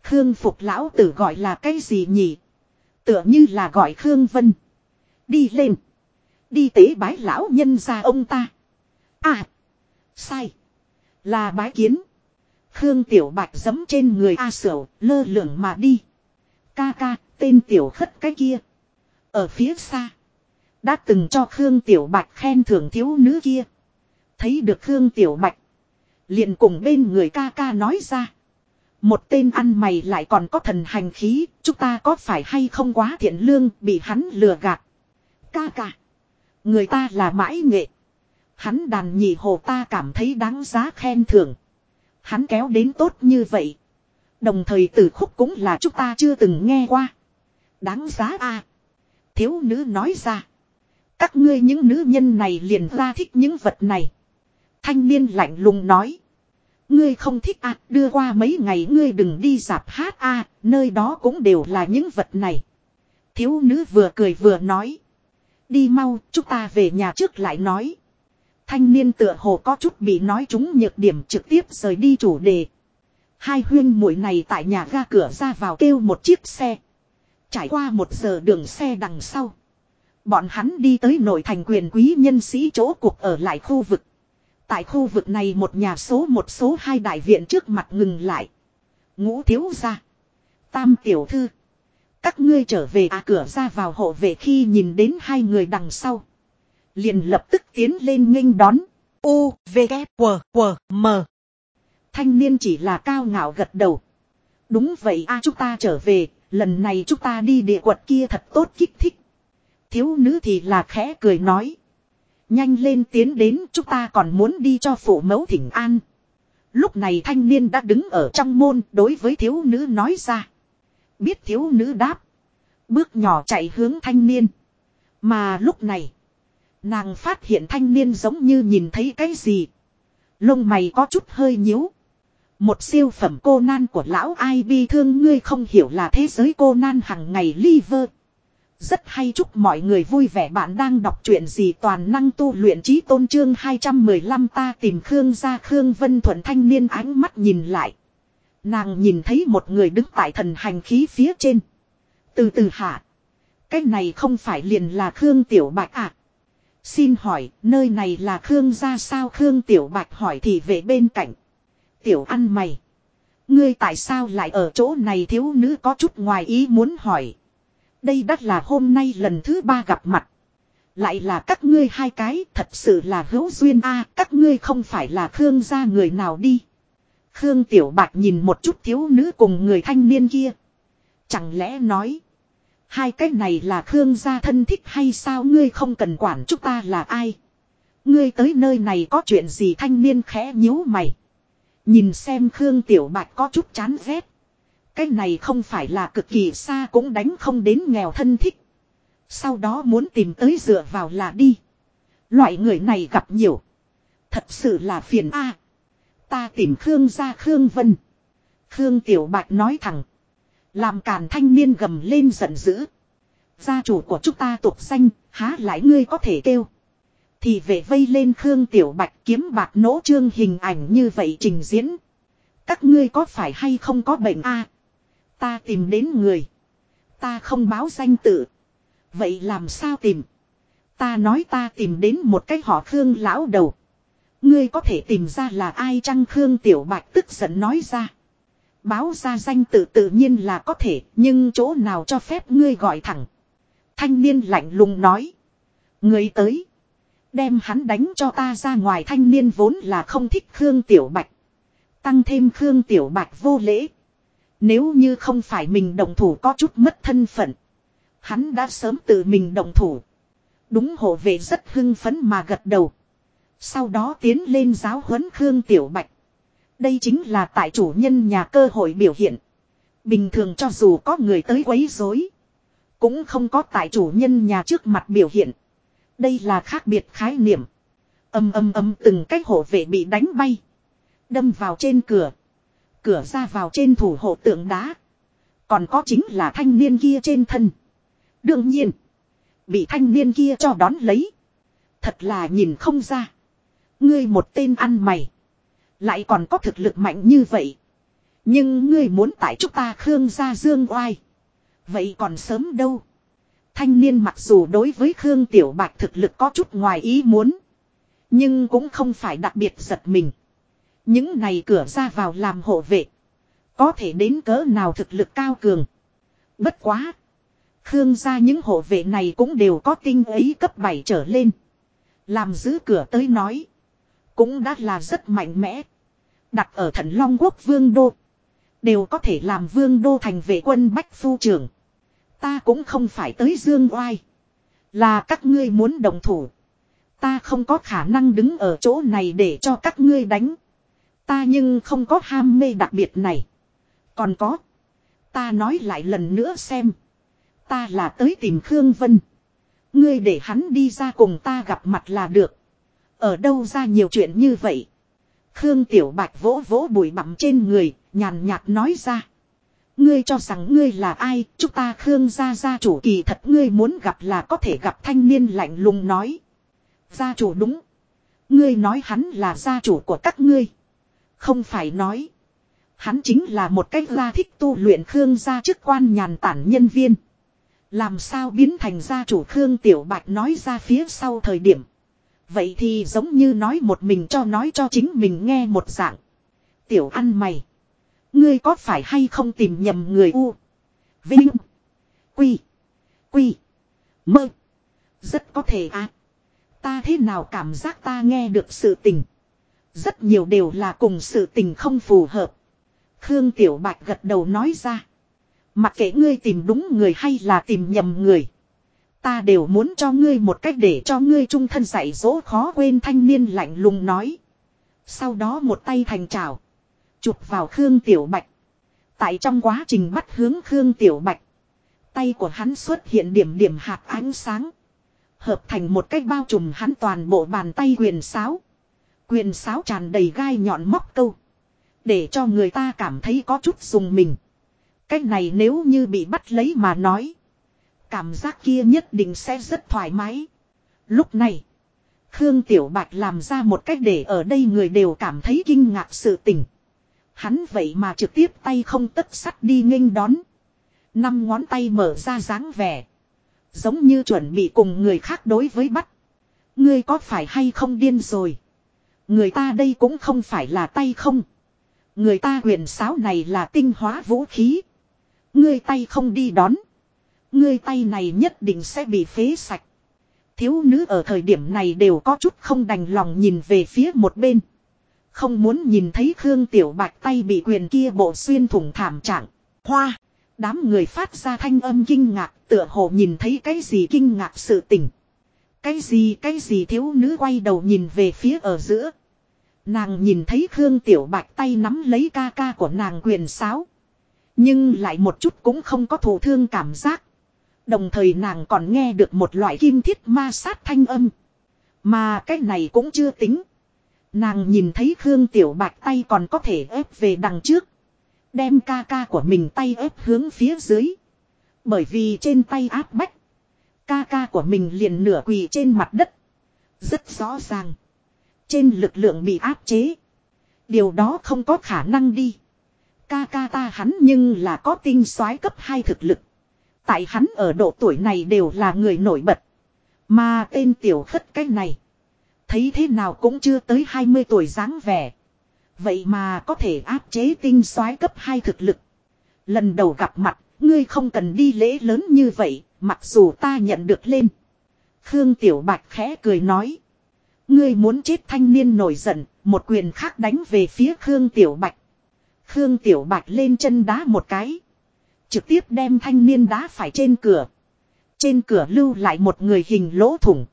Khương Phục lão tử gọi là cái gì nhỉ? Tựa như là gọi Khương Vân. Đi lên. Đi tế bái lão nhân ra ông ta. À. Sai. Là bái kiến. Khương Tiểu Bạch giấm trên người A Sửu, lơ lửng mà đi. Ca ca, tên Tiểu Khất cái kia. Ở phía xa. Đã từng cho Khương Tiểu Bạch khen thưởng thiếu nữ kia. Thấy được Khương Tiểu Bạch. liền cùng bên người ca ca nói ra. Một tên ăn mày lại còn có thần hành khí. Chúng ta có phải hay không quá thiện lương, bị hắn lừa gạt. Ca ca. Người ta là mãi nghệ. Hắn đàn nhị hồ ta cảm thấy đáng giá khen thưởng. Hắn kéo đến tốt như vậy. Đồng thời từ khúc cũng là chúng ta chưa từng nghe qua. Đáng giá a Thiếu nữ nói ra. Các ngươi những nữ nhân này liền ra thích những vật này. Thanh niên lạnh lùng nói. Ngươi không thích à, đưa qua mấy ngày ngươi đừng đi dạp hát à, nơi đó cũng đều là những vật này. Thiếu nữ vừa cười vừa nói. Đi mau, chúng ta về nhà trước lại nói. Thanh niên tựa hồ có chút bị nói chúng nhược điểm trực tiếp rời đi chủ đề. Hai huyên muội này tại nhà ga cửa ra vào kêu một chiếc xe. Trải qua một giờ đường xe đằng sau. Bọn hắn đi tới nội thành quyền quý nhân sĩ chỗ cuộc ở lại khu vực. Tại khu vực này một nhà số một số hai đại viện trước mặt ngừng lại. Ngũ thiếu ra. Tam tiểu thư. Các ngươi trở về à cửa ra vào hộ vệ khi nhìn đến hai người đằng sau. Liền lập tức tiến lên nghênh đón. U, V, K, W, W, M. Thanh niên chỉ là cao ngạo gật đầu. Đúng vậy a chúng ta trở về, lần này chúng ta đi địa quật kia thật tốt kích thích. Thiếu nữ thì là khẽ cười nói. Nhanh lên tiến đến, chúng ta còn muốn đi cho phụ mẫu thỉnh an. Lúc này thanh niên đã đứng ở trong môn, đối với thiếu nữ nói ra. Biết thiếu nữ đáp. Bước nhỏ chạy hướng thanh niên. Mà lúc này. Nàng phát hiện thanh niên giống như nhìn thấy cái gì. Lông mày có chút hơi nhíu. Một siêu phẩm cô nan của lão ai bi thương ngươi không hiểu là thế giới cô nan hằng ngày liver. Rất hay chúc mọi người vui vẻ bạn đang đọc truyện gì toàn năng tu luyện trí tôn trương 215 ta tìm Khương ra Khương Vân Thuận thanh niên ánh mắt nhìn lại. Nàng nhìn thấy một người đứng tại thần hành khí phía trên. Từ từ hạ. Cái này không phải liền là Khương Tiểu Bạch à. Xin hỏi, nơi này là Khương gia sao Khương Tiểu Bạch hỏi thì về bên cạnh. Tiểu ăn mày. Ngươi tại sao lại ở chỗ này thiếu nữ có chút ngoài ý muốn hỏi. Đây đắt là hôm nay lần thứ ba gặp mặt. Lại là các ngươi hai cái thật sự là hữu duyên a, các ngươi không phải là Khương gia người nào đi. Khương Tiểu Bạch nhìn một chút thiếu nữ cùng người thanh niên kia. Chẳng lẽ nói. Hai cái này là Khương gia thân thích hay sao ngươi không cần quản chúng ta là ai. Ngươi tới nơi này có chuyện gì thanh niên khẽ nhíu mày. Nhìn xem Khương Tiểu Bạch có chút chán ghét. Cái này không phải là cực kỳ xa cũng đánh không đến nghèo thân thích. Sau đó muốn tìm tới dựa vào là đi. Loại người này gặp nhiều. Thật sự là phiền a. ta tìm Khương ra Khương Vân. Khương Tiểu Bạch nói thẳng. Làm càn thanh niên gầm lên giận dữ. Gia chủ của chúng ta tục danh, há lại ngươi có thể kêu. Thì về vây lên Khương Tiểu Bạch kiếm bạc nỗ trương hình ảnh như vậy trình diễn. Các ngươi có phải hay không có bệnh a? ta tìm đến người. Ta không báo danh tự. Vậy làm sao tìm? Ta nói ta tìm đến một cái họ Khương lão đầu. Ngươi có thể tìm ra là ai chăng Khương Tiểu Bạch tức giận nói ra. Báo ra danh tự tự nhiên là có thể, nhưng chỗ nào cho phép ngươi gọi thẳng. Thanh niên lạnh lùng nói. Ngươi tới. Đem hắn đánh cho ta ra ngoài thanh niên vốn là không thích Khương Tiểu Bạch. Tăng thêm Khương Tiểu Bạch vô lễ. Nếu như không phải mình đồng thủ có chút mất thân phận. Hắn đã sớm tự mình đồng thủ. Đúng hộ vệ rất hưng phấn mà gật đầu. Sau đó tiến lên giáo huấn Khương Tiểu Bạch. Đây chính là tại chủ nhân nhà cơ hội biểu hiện. Bình thường cho dù có người tới quấy rối, cũng không có tại chủ nhân nhà trước mặt biểu hiện. Đây là khác biệt khái niệm. Âm âm âm từng cái hộ vệ bị đánh bay. Đâm vào trên cửa. Cửa ra vào trên thủ hộ tượng đá. Còn có chính là thanh niên kia trên thân. Đương nhiên. Bị thanh niên kia cho đón lấy. Thật là nhìn không ra. Ngươi một tên ăn mày. Lại còn có thực lực mạnh như vậy. Nhưng ngươi muốn tại chúng ta Khương gia dương oai. Vậy còn sớm đâu. Thanh niên mặc dù đối với Khương Tiểu Bạch thực lực có chút ngoài ý muốn. Nhưng cũng không phải đặc biệt giật mình. Những này cửa ra vào làm hộ vệ. Có thể đến cỡ nào thực lực cao cường. Bất quá. Khương gia những hộ vệ này cũng đều có tinh ấy cấp 7 trở lên. Làm giữ cửa tới nói. Cũng đã là rất mạnh mẽ. Đặt ở thần Long Quốc Vương Đô. Đều có thể làm Vương Đô thành vệ quân Bách Phu trưởng. Ta cũng không phải tới Dương Oai. Là các ngươi muốn đồng thủ. Ta không có khả năng đứng ở chỗ này để cho các ngươi đánh. Ta nhưng không có ham mê đặc biệt này. Còn có. Ta nói lại lần nữa xem. Ta là tới tìm Khương Vân. Ngươi để hắn đi ra cùng ta gặp mặt là được. Ở đâu ra nhiều chuyện như vậy. Khương Tiểu Bạch vỗ vỗ bụi bặm trên người, nhàn nhạt nói ra. Ngươi cho rằng ngươi là ai, chúng ta Khương gia gia chủ kỳ thật ngươi muốn gặp là có thể gặp thanh niên lạnh lùng nói. Gia chủ đúng. Ngươi nói hắn là gia chủ của các ngươi. Không phải nói. Hắn chính là một cách gia thích tu luyện Khương gia chức quan nhàn tản nhân viên. Làm sao biến thành gia chủ Khương Tiểu Bạch nói ra phía sau thời điểm. Vậy thì giống như nói một mình cho nói cho chính mình nghe một dạng. Tiểu ăn mày. Ngươi có phải hay không tìm nhầm người u? Vinh. Quy. Quy. Mơ. Rất có thể à. Ta thế nào cảm giác ta nghe được sự tình. Rất nhiều đều là cùng sự tình không phù hợp. Khương Tiểu Bạch gật đầu nói ra. Mặc kệ ngươi tìm đúng người hay là tìm nhầm người. Ta đều muốn cho ngươi một cách để cho ngươi trung thân dạy dỗ khó quên thanh niên lạnh lùng nói. Sau đó một tay thành trào. Chụp vào Khương Tiểu Bạch. Tại trong quá trình bắt hướng Khương Tiểu Bạch. Tay của hắn xuất hiện điểm điểm hạt ánh sáng. Hợp thành một cách bao trùm hắn toàn bộ bàn tay quyền sáo. Quyền sáo tràn đầy gai nhọn móc câu. Để cho người ta cảm thấy có chút dùng mình. Cách này nếu như bị bắt lấy mà nói. Cảm giác kia nhất định sẽ rất thoải mái. Lúc này. Khương Tiểu Bạch làm ra một cách để ở đây người đều cảm thấy kinh ngạc sự tình. Hắn vậy mà trực tiếp tay không tất sắt đi nghênh đón. Năm ngón tay mở ra dáng vẻ. Giống như chuẩn bị cùng người khác đối với bắt. Ngươi có phải hay không điên rồi. Người ta đây cũng không phải là tay không. Người ta huyền sáo này là tinh hóa vũ khí. Ngươi tay không đi đón. Ngươi tay này nhất định sẽ bị phế sạch. Thiếu nữ ở thời điểm này đều có chút không đành lòng nhìn về phía một bên. Không muốn nhìn thấy Khương Tiểu Bạch tay bị quyền kia bộ xuyên thủng thảm trạng. Hoa. Đám người phát ra thanh âm kinh ngạc, tựa hồ nhìn thấy cái gì kinh ngạc sự tình. Cái gì cái gì thiếu nữ quay đầu nhìn về phía ở giữa. Nàng nhìn thấy Khương Tiểu Bạch tay nắm lấy ca ca của nàng quyền sáo. Nhưng lại một chút cũng không có thổ thương cảm giác. Đồng thời nàng còn nghe được một loại kim thiết ma sát thanh âm. Mà cái này cũng chưa tính. Nàng nhìn thấy Khương Tiểu Bạch tay còn có thể ép về đằng trước. Đem ca ca của mình tay ép hướng phía dưới. Bởi vì trên tay áp bách. Ca ca của mình liền nửa quỳ trên mặt đất. Rất rõ ràng. Trên lực lượng bị áp chế. Điều đó không có khả năng đi. Ca ca ta hắn nhưng là có tinh soái cấp 2 thực lực. Tại hắn ở độ tuổi này đều là người nổi bật. Mà tên tiểu khất cái này. Thấy thế nào cũng chưa tới 20 tuổi dáng vẻ. Vậy mà có thể áp chế tinh soái cấp 2 thực lực. Lần đầu gặp mặt, ngươi không cần đi lễ lớn như vậy, mặc dù ta nhận được lên. Khương Tiểu Bạch khẽ cười nói. Ngươi muốn chết thanh niên nổi giận, một quyền khác đánh về phía Khương Tiểu Bạch. Khương Tiểu Bạch lên chân đá một cái. Trực tiếp đem thanh niên đá phải trên cửa. Trên cửa lưu lại một người hình lỗ thủng.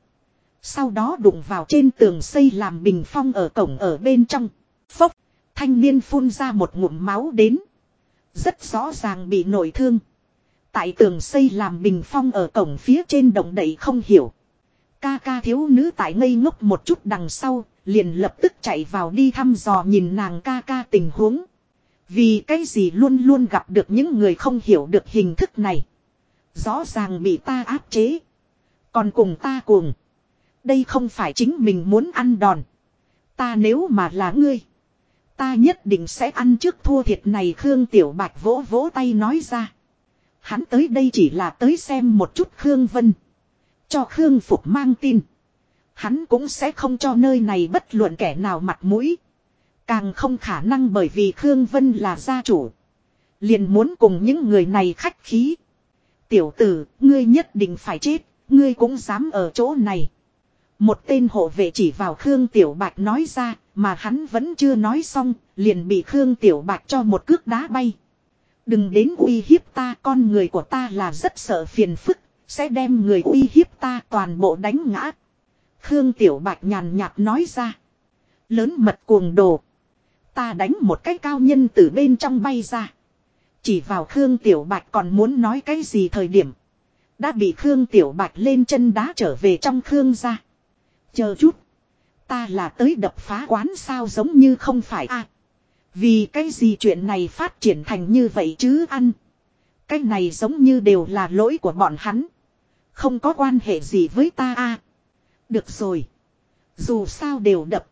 Sau đó đụng vào trên tường xây làm bình phong ở cổng ở bên trong. Phốc, thanh niên phun ra một ngụm máu đến. Rất rõ ràng bị nổi thương. Tại tường xây làm bình phong ở cổng phía trên động đậy không hiểu. Ca ca thiếu nữ tại ngây ngốc một chút đằng sau, liền lập tức chạy vào đi thăm dò nhìn nàng ca ca tình huống. Vì cái gì luôn luôn gặp được những người không hiểu được hình thức này. Rõ ràng bị ta áp chế. Còn cùng ta cuồng. Đây không phải chính mình muốn ăn đòn. Ta nếu mà là ngươi. Ta nhất định sẽ ăn trước thua thiệt này Khương Tiểu Bạch vỗ vỗ tay nói ra. Hắn tới đây chỉ là tới xem một chút Khương Vân. Cho Khương Phục mang tin. Hắn cũng sẽ không cho nơi này bất luận kẻ nào mặt mũi. Càng không khả năng bởi vì Khương Vân là gia chủ. Liền muốn cùng những người này khách khí. Tiểu tử, ngươi nhất định phải chết, ngươi cũng dám ở chỗ này. Một tên hộ vệ chỉ vào Khương Tiểu Bạch nói ra, mà hắn vẫn chưa nói xong, liền bị Khương Tiểu Bạch cho một cước đá bay. Đừng đến uy hiếp ta, con người của ta là rất sợ phiền phức, sẽ đem người uy hiếp ta toàn bộ đánh ngã. Khương Tiểu Bạch nhàn nhạt nói ra. Lớn mật cuồng đồ. Ta đánh một cái cao nhân từ bên trong bay ra. Chỉ vào Khương Tiểu Bạch còn muốn nói cái gì thời điểm. Đã bị Khương Tiểu Bạch lên chân đá trở về trong Khương ra. Chờ chút. Ta là tới đập phá quán sao giống như không phải a Vì cái gì chuyện này phát triển thành như vậy chứ ăn. Cái này giống như đều là lỗi của bọn hắn. Không có quan hệ gì với ta a Được rồi. Dù sao đều đập.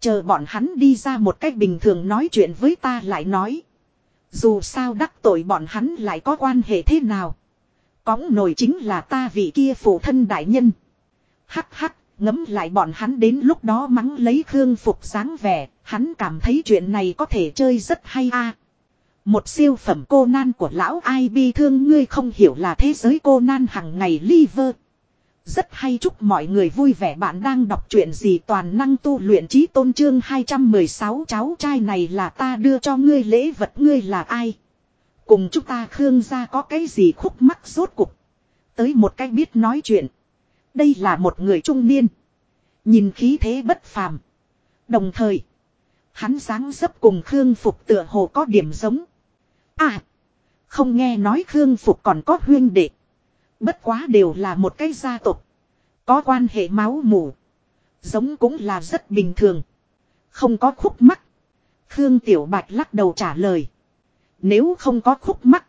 Chờ bọn hắn đi ra một cách bình thường nói chuyện với ta lại nói. Dù sao đắc tội bọn hắn lại có quan hệ thế nào. Cóng nổi chính là ta vị kia phụ thân đại nhân. Hắc hắc, ngấm lại bọn hắn đến lúc đó mắng lấy Khương Phục dáng vẻ, hắn cảm thấy chuyện này có thể chơi rất hay a. Một siêu phẩm cô nan của lão ai bi thương ngươi không hiểu là thế giới cô nan hằng ngày liver. Rất hay chúc mọi người vui vẻ bạn đang đọc chuyện gì toàn năng tu luyện trí tôn trương 216 cháu trai này là ta đưa cho ngươi lễ vật ngươi là ai. Cùng chúng ta Khương gia có cái gì khúc mắc rốt cục. Tới một cách biết nói chuyện. Đây là một người trung niên. Nhìn khí thế bất phàm. Đồng thời. Hắn dáng dấp cùng Khương Phục tựa hồ có điểm giống. À. Không nghe nói Khương Phục còn có huyên đệ. Bất quá đều là một cái gia tộc. Có quan hệ máu mủ. Giống cũng là rất bình thường. Không có khúc mắc. Khương Tiểu Bạch lắc đầu trả lời. Nếu không có khúc mắc.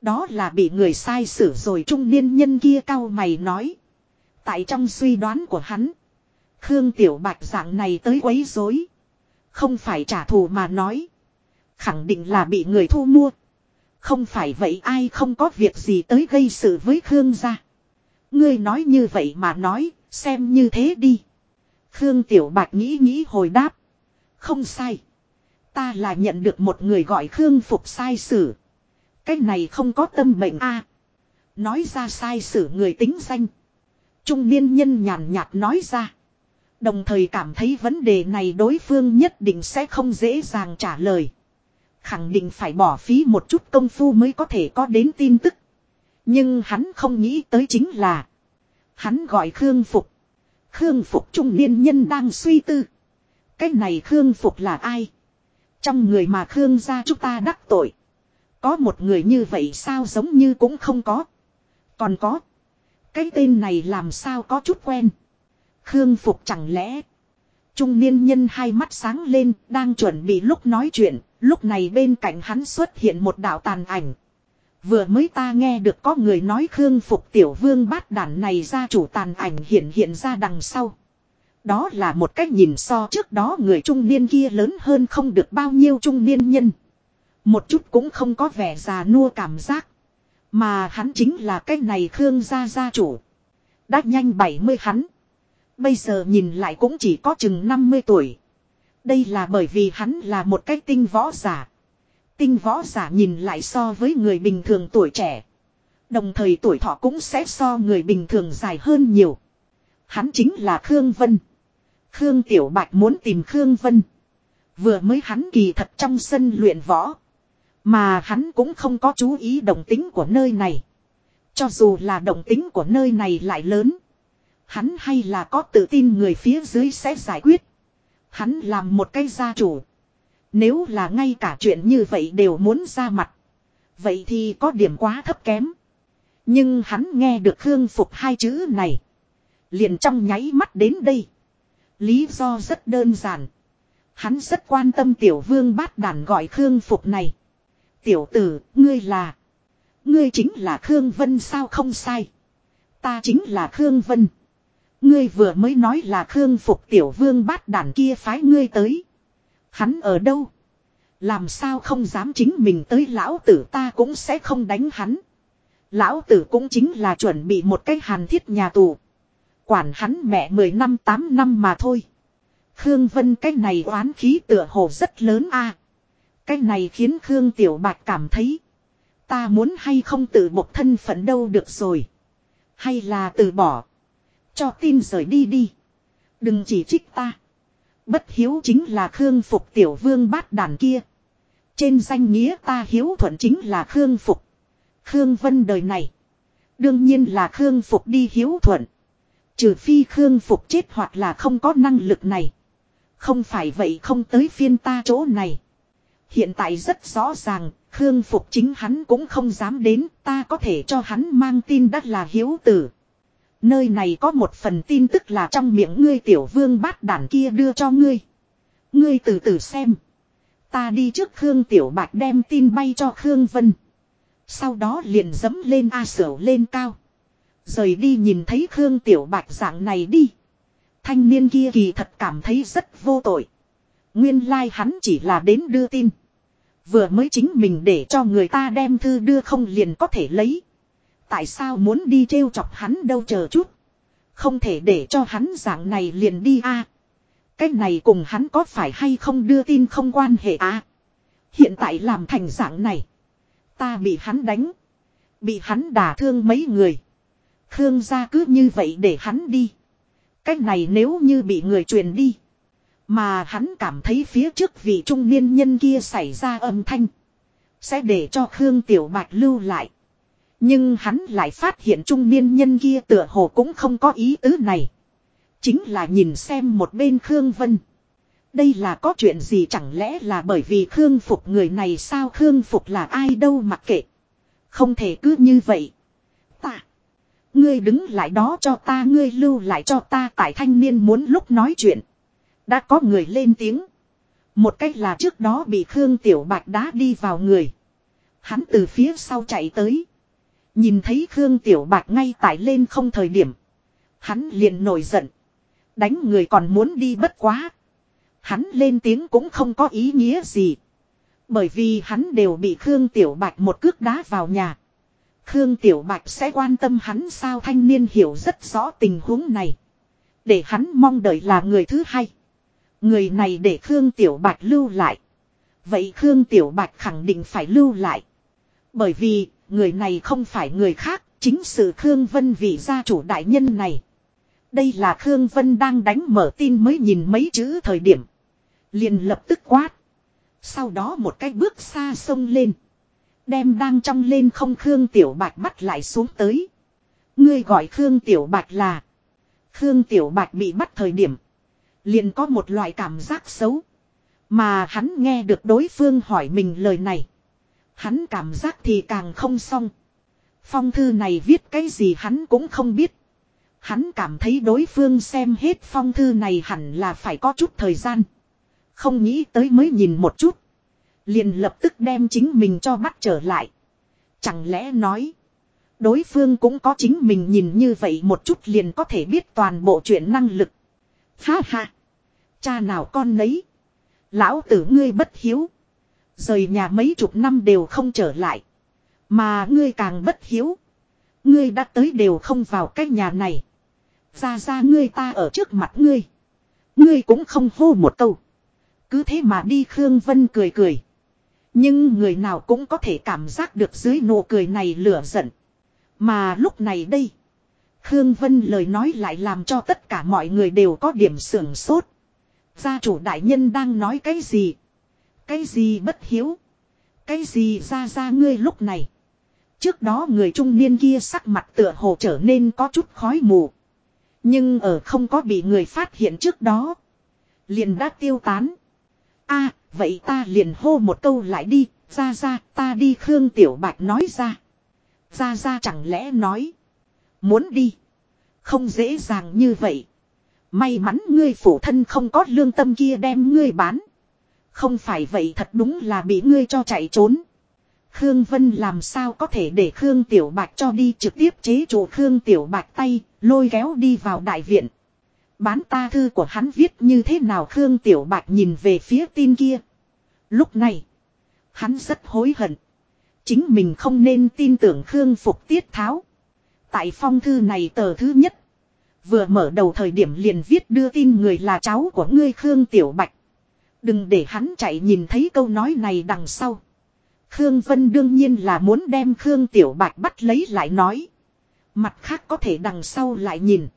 Đó là bị người sai xử rồi trung niên nhân kia cao mày nói. Tại trong suy đoán của hắn. Khương Tiểu Bạch dạng này tới quấy rối, Không phải trả thù mà nói. Khẳng định là bị người thu mua. Không phải vậy ai không có việc gì tới gây sự với Khương gia. Ngươi nói như vậy mà nói, xem như thế đi. Khương Tiểu Bạch nghĩ nghĩ hồi đáp. Không sai. Ta là nhận được một người gọi Khương Phục sai sử. Cái này không có tâm bệnh a. nói ra sai sử người tính danh. Trung niên nhân nhàn nhạt nói ra. Đồng thời cảm thấy vấn đề này đối phương nhất định sẽ không dễ dàng trả lời. Khẳng định phải bỏ phí một chút công phu mới có thể có đến tin tức. Nhưng hắn không nghĩ tới chính là. Hắn gọi Khương Phục. Khương Phục trung niên nhân đang suy tư. Cái này Khương Phục là ai? Trong người mà Khương gia chúng ta đắc tội. Có một người như vậy sao giống như cũng không có. Còn có. Cái tên này làm sao có chút quen. Khương Phục chẳng lẽ. Trung niên nhân hai mắt sáng lên, đang chuẩn bị lúc nói chuyện, lúc này bên cạnh hắn xuất hiện một đạo tàn ảnh. Vừa mới ta nghe được có người nói Khương Phục tiểu vương bát đản này ra chủ tàn ảnh hiện hiện ra đằng sau. Đó là một cách nhìn so trước đó người trung niên kia lớn hơn không được bao nhiêu trung niên nhân. Một chút cũng không có vẻ già nua cảm giác. Mà hắn chính là cái này Khương gia gia chủ. Đã nhanh 70 hắn. Bây giờ nhìn lại cũng chỉ có chừng 50 tuổi. Đây là bởi vì hắn là một cái tinh võ giả. Tinh võ giả nhìn lại so với người bình thường tuổi trẻ. Đồng thời tuổi thọ cũng sẽ so người bình thường dài hơn nhiều. Hắn chính là Khương Vân. Khương Tiểu Bạch muốn tìm Khương Vân. Vừa mới hắn kỳ thật trong sân luyện võ. Mà hắn cũng không có chú ý động tính của nơi này. Cho dù là động tính của nơi này lại lớn. Hắn hay là có tự tin người phía dưới sẽ giải quyết. Hắn làm một cái gia chủ. Nếu là ngay cả chuyện như vậy đều muốn ra mặt. Vậy thì có điểm quá thấp kém. Nhưng hắn nghe được Khương Phục hai chữ này. Liền trong nháy mắt đến đây. Lý do rất đơn giản. Hắn rất quan tâm tiểu vương bát đàn gọi Khương Phục này. Tiểu tử, ngươi là. Ngươi chính là Khương Vân sao không sai. Ta chính là Khương Vân. Ngươi vừa mới nói là Khương Phục tiểu vương bát đàn kia phái ngươi tới. Hắn ở đâu? Làm sao không dám chính mình tới lão tử ta cũng sẽ không đánh hắn. Lão tử cũng chính là chuẩn bị một cái hàn thiết nhà tù. Quản hắn mẹ 10 năm 8 năm mà thôi. Khương Vân cái này oán khí tựa hồ rất lớn a. Cái này khiến Khương Tiểu Bạch cảm thấy. Ta muốn hay không tự một thân phận đâu được rồi. Hay là từ bỏ. Cho tin rời đi đi. Đừng chỉ trích ta. Bất hiếu chính là Khương Phục Tiểu Vương bát đàn kia. Trên danh nghĩa ta hiếu thuận chính là Khương Phục. Khương Vân đời này. Đương nhiên là Khương Phục đi hiếu thuận. Trừ phi Khương Phục chết hoặc là không có năng lực này. Không phải vậy không tới phiên ta chỗ này. Hiện tại rất rõ ràng, Khương Phục chính hắn cũng không dám đến, ta có thể cho hắn mang tin đắt là hiếu tử. Nơi này có một phần tin tức là trong miệng ngươi tiểu vương bát đàn kia đưa cho ngươi. Ngươi từ từ xem. Ta đi trước Khương Tiểu Bạch đem tin bay cho Khương Vân. Sau đó liền dấm lên A sở lên cao. Rời đi nhìn thấy Khương Tiểu Bạch dạng này đi. Thanh niên kia kỳ thật cảm thấy rất vô tội. Nguyên lai like hắn chỉ là đến đưa tin. Vừa mới chính mình để cho người ta đem thư đưa không liền có thể lấy. Tại sao muốn đi trêu chọc hắn đâu chờ chút. Không thể để cho hắn dạng này liền đi a. À, cái này cùng hắn có phải hay không đưa tin không quan hệ à. Hiện tại làm thành dạng này. Ta bị hắn đánh. Bị hắn đả thương mấy người. Khương gia cứ như vậy để hắn đi. Cách này nếu như bị người truyền đi. Mà hắn cảm thấy phía trước vị trung niên nhân kia xảy ra âm thanh. Sẽ để cho Khương Tiểu Bạch lưu lại. Nhưng hắn lại phát hiện trung niên nhân kia tựa hồ cũng không có ý tứ này. Chính là nhìn xem một bên Khương Vân. Đây là có chuyện gì chẳng lẽ là bởi vì Khương Phục người này sao Khương Phục là ai đâu mặc kệ. Không thể cứ như vậy. Ta. Ngươi đứng lại đó cho ta, ngươi lưu lại cho ta tại thanh niên muốn lúc nói chuyện. Đã có người lên tiếng. Một cách là trước đó bị Khương Tiểu Bạch đá đi vào người. Hắn từ phía sau chạy tới. Nhìn thấy Khương Tiểu Bạch ngay tại lên không thời điểm. Hắn liền nổi giận. Đánh người còn muốn đi bất quá. Hắn lên tiếng cũng không có ý nghĩa gì. Bởi vì hắn đều bị Khương Tiểu Bạch một cước đá vào nhà. Khương Tiểu Bạch sẽ quan tâm hắn sao thanh niên hiểu rất rõ tình huống này. Để hắn mong đợi là người thứ hai. Người này để Khương Tiểu Bạch lưu lại. Vậy Khương Tiểu Bạch khẳng định phải lưu lại. Bởi vì, người này không phải người khác, chính sự Khương Vân vị gia chủ đại nhân này. Đây là Khương Vân đang đánh mở tin mới nhìn mấy chữ thời điểm. Liền lập tức quát. Sau đó một cái bước xa sông lên. Đem đang trong lên không Khương Tiểu Bạch bắt lại xuống tới. Ngươi gọi Khương Tiểu Bạch là. Khương Tiểu Bạch bị bắt thời điểm. Liền có một loại cảm giác xấu. Mà hắn nghe được đối phương hỏi mình lời này. Hắn cảm giác thì càng không xong. Phong thư này viết cái gì hắn cũng không biết. Hắn cảm thấy đối phương xem hết phong thư này hẳn là phải có chút thời gian. Không nghĩ tới mới nhìn một chút. Liền lập tức đem chính mình cho bắt trở lại. Chẳng lẽ nói. Đối phương cũng có chính mình nhìn như vậy một chút liền có thể biết toàn bộ chuyện năng lực. Ha ha. Cha nào con nấy. Lão tử ngươi bất hiếu. Rời nhà mấy chục năm đều không trở lại. Mà ngươi càng bất hiếu. Ngươi đã tới đều không vào cái nhà này. Ra ra ngươi ta ở trước mặt ngươi. Ngươi cũng không hô một câu. Cứ thế mà đi Khương Vân cười cười. Nhưng người nào cũng có thể cảm giác được dưới nụ cười này lửa giận. Mà lúc này đây. Khương Vân lời nói lại làm cho tất cả mọi người đều có điểm sưởng sốt. Gia chủ đại nhân đang nói cái gì? Cái gì bất hiếu? Cái gì ra ra ngươi lúc này? Trước đó người trung niên kia sắc mặt tựa hồ trở nên có chút khói mù. Nhưng ở không có bị người phát hiện trước đó. Liền đã tiêu tán. a, vậy ta liền hô một câu lại đi. Ra ra, ta đi Khương Tiểu Bạch nói ra. Ra ra chẳng lẽ nói. Muốn đi. Không dễ dàng như vậy. May mắn ngươi phụ thân không có lương tâm kia đem ngươi bán. Không phải vậy thật đúng là bị ngươi cho chạy trốn. Khương Vân làm sao có thể để Khương Tiểu Bạch cho đi trực tiếp chế trụ Khương Tiểu Bạch tay, lôi kéo đi vào đại viện. Bán ta thư của hắn viết như thế nào Khương Tiểu Bạch nhìn về phía tin kia. Lúc này, hắn rất hối hận. Chính mình không nên tin tưởng Khương Phục Tiết Tháo. Tại phong thư này tờ thứ nhất. Vừa mở đầu thời điểm liền viết đưa tin người là cháu của ngươi Khương Tiểu Bạch. Đừng để hắn chạy nhìn thấy câu nói này đằng sau. Khương Vân đương nhiên là muốn đem Khương Tiểu Bạch bắt lấy lại nói. Mặt khác có thể đằng sau lại nhìn.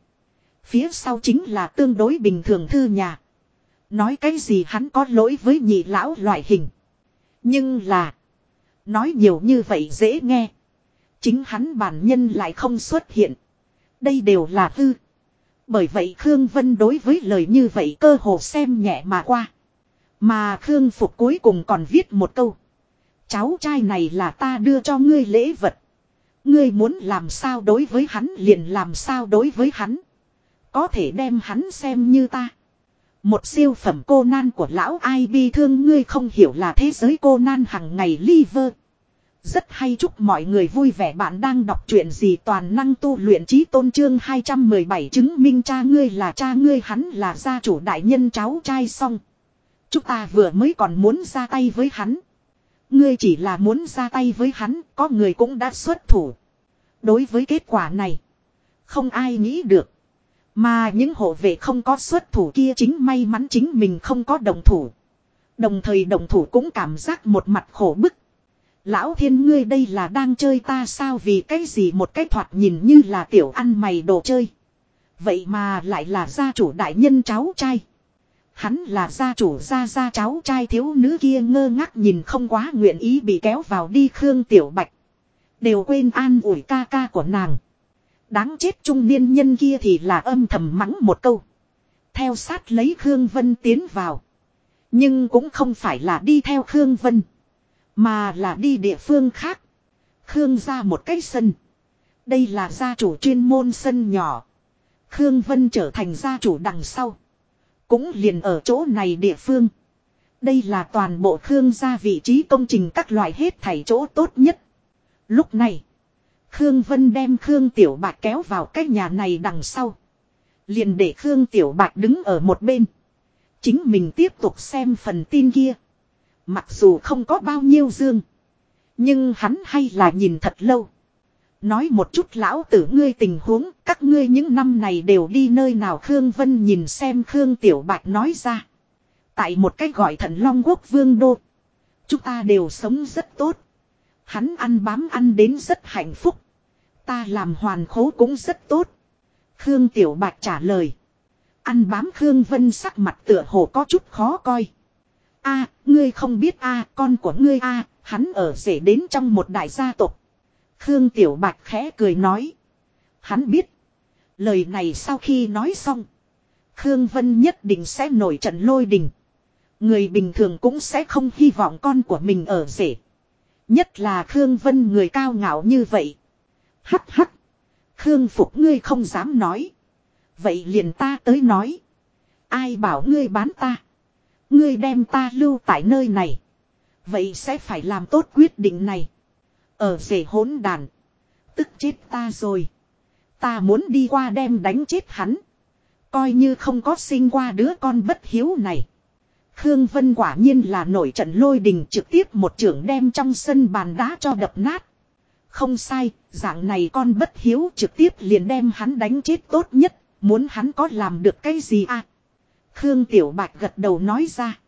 Phía sau chính là tương đối bình thường thư nhà. Nói cái gì hắn có lỗi với nhị lão loại hình. Nhưng là. Nói nhiều như vậy dễ nghe. Chính hắn bản nhân lại không xuất hiện. Đây đều là hư. Bởi vậy Khương Vân đối với lời như vậy cơ hồ xem nhẹ mà qua. Mà Khương Phục cuối cùng còn viết một câu. Cháu trai này là ta đưa cho ngươi lễ vật. Ngươi muốn làm sao đối với hắn liền làm sao đối với hắn. Có thể đem hắn xem như ta. Một siêu phẩm cô nan của lão ai bi thương ngươi không hiểu là thế giới cô nan hằng ngày liver. Rất hay chúc mọi người vui vẻ bạn đang đọc truyện gì toàn năng tu luyện trí tôn trương 217 chứng minh cha ngươi là cha ngươi hắn là gia chủ đại nhân cháu trai xong. Chúng ta vừa mới còn muốn ra tay với hắn. Ngươi chỉ là muốn ra tay với hắn, có người cũng đã xuất thủ. Đối với kết quả này, không ai nghĩ được. Mà những hộ vệ không có xuất thủ kia chính may mắn chính mình không có đồng thủ. Đồng thời đồng thủ cũng cảm giác một mặt khổ bức. Lão thiên ngươi đây là đang chơi ta sao vì cái gì một cái thoạt nhìn như là tiểu ăn mày đồ chơi. Vậy mà lại là gia chủ đại nhân cháu trai. Hắn là gia chủ gia gia cháu trai thiếu nữ kia ngơ ngác nhìn không quá nguyện ý bị kéo vào đi Khương Tiểu Bạch. Đều quên an ủi ca ca của nàng. Đáng chết trung niên nhân kia thì là âm thầm mắng một câu. Theo sát lấy Khương Vân tiến vào. Nhưng cũng không phải là đi theo Khương Vân. Mà là đi địa phương khác. Khương ra một cái sân. Đây là gia chủ chuyên môn sân nhỏ. Khương Vân trở thành gia chủ đằng sau. Cũng liền ở chỗ này địa phương. Đây là toàn bộ Khương gia vị trí công trình các loại hết thảy chỗ tốt nhất. Lúc này, Khương Vân đem Khương Tiểu Bạch kéo vào cái nhà này đằng sau. Liền để Khương Tiểu Bạch đứng ở một bên. Chính mình tiếp tục xem phần tin kia. Mặc dù không có bao nhiêu dương. Nhưng hắn hay là nhìn thật lâu. Nói một chút lão tử ngươi tình huống, các ngươi những năm này đều đi nơi nào Khương Vân nhìn xem Khương Tiểu Bạch nói ra. Tại một cách gọi thần Long Quốc Vương Đô. Chúng ta đều sống rất tốt. Hắn ăn bám ăn đến rất hạnh phúc. Ta làm hoàn khố cũng rất tốt. Khương Tiểu Bạch trả lời. Ăn bám Khương Vân sắc mặt tựa hồ có chút khó coi a, ngươi không biết a, con của ngươi a, hắn ở rể đến trong một đại gia tộc. Khương Tiểu Bạch khẽ cười nói. Hắn biết. Lời này sau khi nói xong. Khương Vân nhất định sẽ nổi trận lôi đình. Người bình thường cũng sẽ không hy vọng con của mình ở rể. Nhất là Khương Vân người cao ngạo như vậy. Hắc hắc. Khương Phục ngươi không dám nói. Vậy liền ta tới nói. Ai bảo ngươi bán ta. Ngươi đem ta lưu tại nơi này. Vậy sẽ phải làm tốt quyết định này. Ở rể hỗn đàn. Tức chết ta rồi. Ta muốn đi qua đem đánh chết hắn. Coi như không có sinh qua đứa con bất hiếu này. Khương Vân quả nhiên là nổi trận lôi đình trực tiếp một trưởng đem trong sân bàn đá cho đập nát. Không sai, dạng này con bất hiếu trực tiếp liền đem hắn đánh chết tốt nhất, muốn hắn có làm được cái gì à? Khương Tiểu Bạch gật đầu nói ra.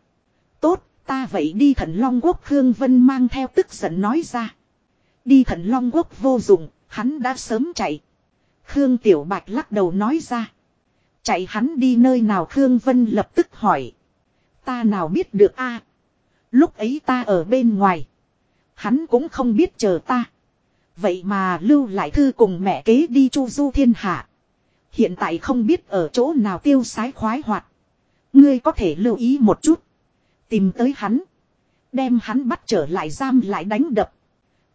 Tốt, ta vậy đi thần Long Quốc Khương Vân mang theo tức giận nói ra. Đi thần Long Quốc vô dụng, hắn đã sớm chạy. Khương Tiểu Bạch lắc đầu nói ra. Chạy hắn đi nơi nào Khương Vân lập tức hỏi. Ta nào biết được a Lúc ấy ta ở bên ngoài. Hắn cũng không biết chờ ta. Vậy mà lưu lại thư cùng mẹ kế đi chu du thiên hạ. Hiện tại không biết ở chỗ nào tiêu sái khoái hoạt. Ngươi có thể lưu ý một chút. Tìm tới hắn. Đem hắn bắt trở lại giam lại đánh đập.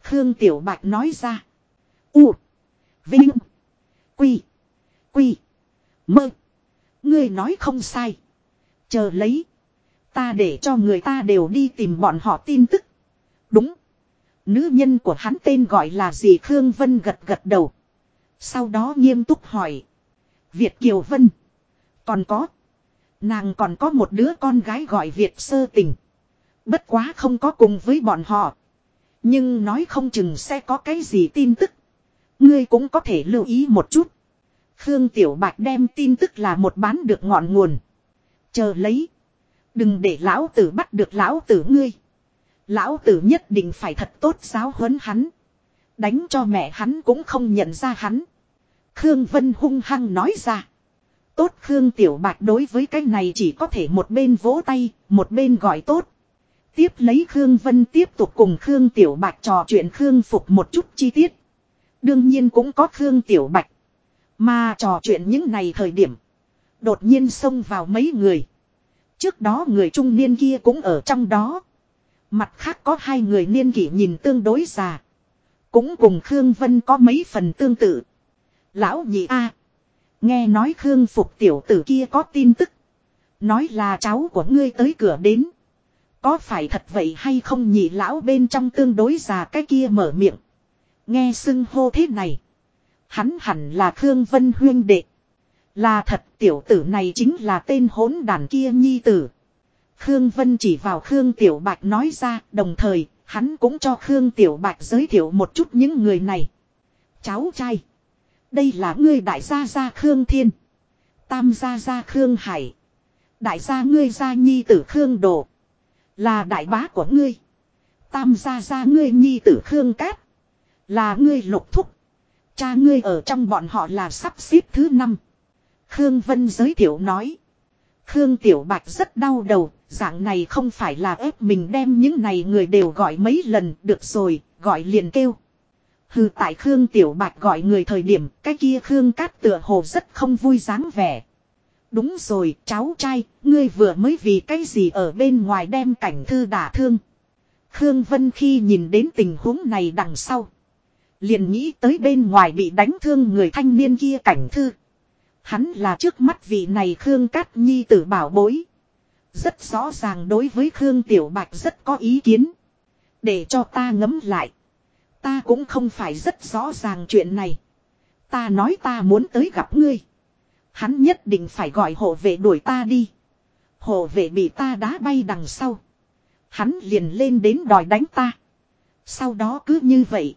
Khương Tiểu Bạch nói ra. U. Vinh. Quy. Quy. Mơ. Ngươi nói không sai. Chờ lấy. Ta để cho người ta đều đi tìm bọn họ tin tức. Đúng. Nữ nhân của hắn tên gọi là gì Khương Vân gật gật đầu. Sau đó nghiêm túc hỏi. Việt Kiều Vân. Còn có. Nàng còn có một đứa con gái gọi Việt sơ tình. Bất quá không có cùng với bọn họ. Nhưng nói không chừng sẽ có cái gì tin tức. Ngươi cũng có thể lưu ý một chút. Khương Tiểu Bạch đem tin tức là một bán được ngọn nguồn. Chờ lấy. Đừng để lão tử bắt được lão tử ngươi. Lão tử nhất định phải thật tốt giáo huấn hắn. Đánh cho mẹ hắn cũng không nhận ra hắn. Khương Vân hung hăng nói ra. Tốt Khương Tiểu Bạch đối với cái này chỉ có thể một bên vỗ tay, một bên gọi tốt. Tiếp lấy Khương Vân tiếp tục cùng Khương Tiểu Bạch trò chuyện Khương Phục một chút chi tiết. Đương nhiên cũng có Khương Tiểu Bạch. Mà trò chuyện những này thời điểm. Đột nhiên xông vào mấy người. Trước đó người trung niên kia cũng ở trong đó. Mặt khác có hai người niên kỷ nhìn tương đối già. Cũng cùng Khương Vân có mấy phần tương tự. Lão nhị A nghe nói Khương Phục tiểu tử kia có tin tức. Nói là cháu của ngươi tới cửa đến. Có phải thật vậy hay không nhị lão bên trong tương đối già cái kia mở miệng. Nghe xưng hô thế này. Hắn hẳn là Khương Vân Huyên Đệ. Là thật tiểu tử này chính là tên hỗn đàn kia nhi tử. Khương Vân chỉ vào Khương Tiểu Bạch nói ra, đồng thời, hắn cũng cho Khương Tiểu Bạch giới thiệu một chút những người này. Cháu trai. Đây là ngươi đại gia gia Khương Thiên. Tam gia gia Khương Hải. Đại gia ngươi gia nhi tử Khương Đồ. Là đại bá của ngươi. Tam gia gia ngươi nhi tử Khương Cát. Là ngươi lục thúc. Cha ngươi ở trong bọn họ là sắp xếp thứ năm. Khương Vân giới thiệu nói. Khương Tiểu Bạch rất đau đầu, dạng này không phải là ép mình đem những này người đều gọi mấy lần, được rồi, gọi liền kêu. Hừ tại Khương Tiểu Bạch gọi người thời điểm, cái kia Khương Cát tựa hồ rất không vui dáng vẻ. Đúng rồi, cháu trai, ngươi vừa mới vì cái gì ở bên ngoài đem cảnh thư đả thương. Khương Vân khi nhìn đến tình huống này đằng sau. Liền nghĩ tới bên ngoài bị đánh thương người thanh niên kia cảnh thư. Hắn là trước mắt vị này Khương Cát Nhi tử bảo bối. Rất rõ ràng đối với Khương Tiểu Bạch rất có ý kiến. Để cho ta ngấm lại. Ta cũng không phải rất rõ ràng chuyện này. Ta nói ta muốn tới gặp ngươi. Hắn nhất định phải gọi hộ vệ đuổi ta đi. Hộ vệ bị ta đá bay đằng sau. Hắn liền lên đến đòi đánh ta. Sau đó cứ như vậy.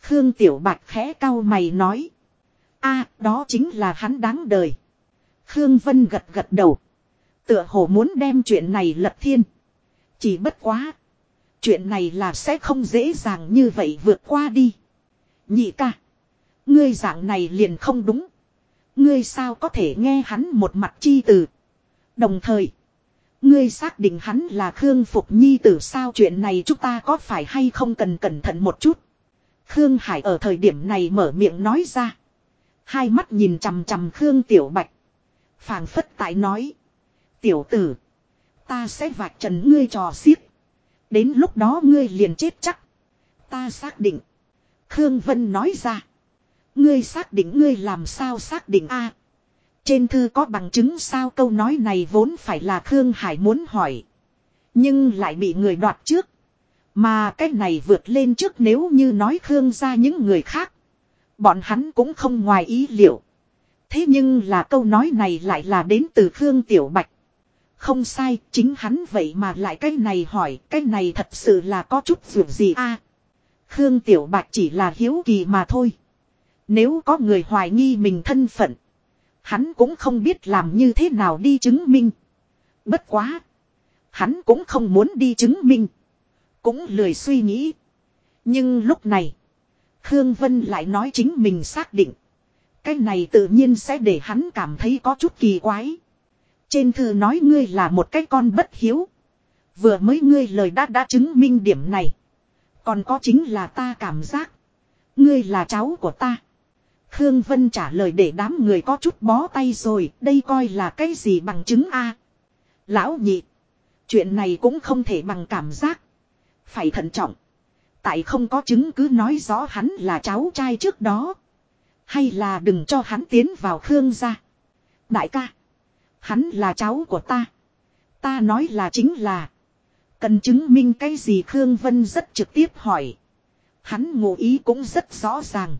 Khương Tiểu Bạch khẽ cau mày nói. a, đó chính là hắn đáng đời. Khương Vân gật gật đầu. Tựa hồ muốn đem chuyện này lật thiên. Chỉ bất quá. Chuyện này là sẽ không dễ dàng như vậy vượt qua đi. Nhị ca. Ngươi dạng này liền không đúng. Ngươi sao có thể nghe hắn một mặt chi từ. Đồng thời. Ngươi xác định hắn là Khương Phục Nhi tử sao chuyện này chúng ta có phải hay không cần cẩn thận một chút. Khương Hải ở thời điểm này mở miệng nói ra. Hai mắt nhìn chằm chằm Khương Tiểu Bạch. phảng phất tại nói. Tiểu tử. Ta sẽ vạch trần ngươi trò xiết. Đến lúc đó ngươi liền chết chắc. Ta xác định. Khương Vân nói ra. Ngươi xác định ngươi làm sao xác định a? trên thư có bằng chứng sao câu nói này vốn phải là Khương Hải muốn hỏi. Nhưng lại bị người đoạt trước. Mà cái này vượt lên trước nếu như nói Khương ra những người khác. Bọn hắn cũng không ngoài ý liệu. Thế nhưng là câu nói này lại là đến từ Khương Tiểu Bạch. Không sai, chính hắn vậy mà lại cái này hỏi, cái này thật sự là có chút việc gì a Khương Tiểu Bạch chỉ là hiếu kỳ mà thôi. Nếu có người hoài nghi mình thân phận. Hắn cũng không biết làm như thế nào đi chứng minh. Bất quá. Hắn cũng không muốn đi chứng minh. Cũng lười suy nghĩ. Nhưng lúc này. Khương Vân lại nói chính mình xác định. Cái này tự nhiên sẽ để hắn cảm thấy có chút kỳ quái. Trên thư nói ngươi là một cái con bất hiếu. Vừa mới ngươi lời đã đã chứng minh điểm này. Còn có chính là ta cảm giác. Ngươi là cháu của ta. Khương Vân trả lời để đám người có chút bó tay rồi. Đây coi là cái gì bằng chứng a Lão nhị. Chuyện này cũng không thể bằng cảm giác. Phải thận trọng. Tại không có chứng cứ nói rõ hắn là cháu trai trước đó. Hay là đừng cho hắn tiến vào Khương gia. Đại ca. Hắn là cháu của ta. Ta nói là chính là. Cần chứng minh cái gì Khương Vân rất trực tiếp hỏi. Hắn ngụ ý cũng rất rõ ràng.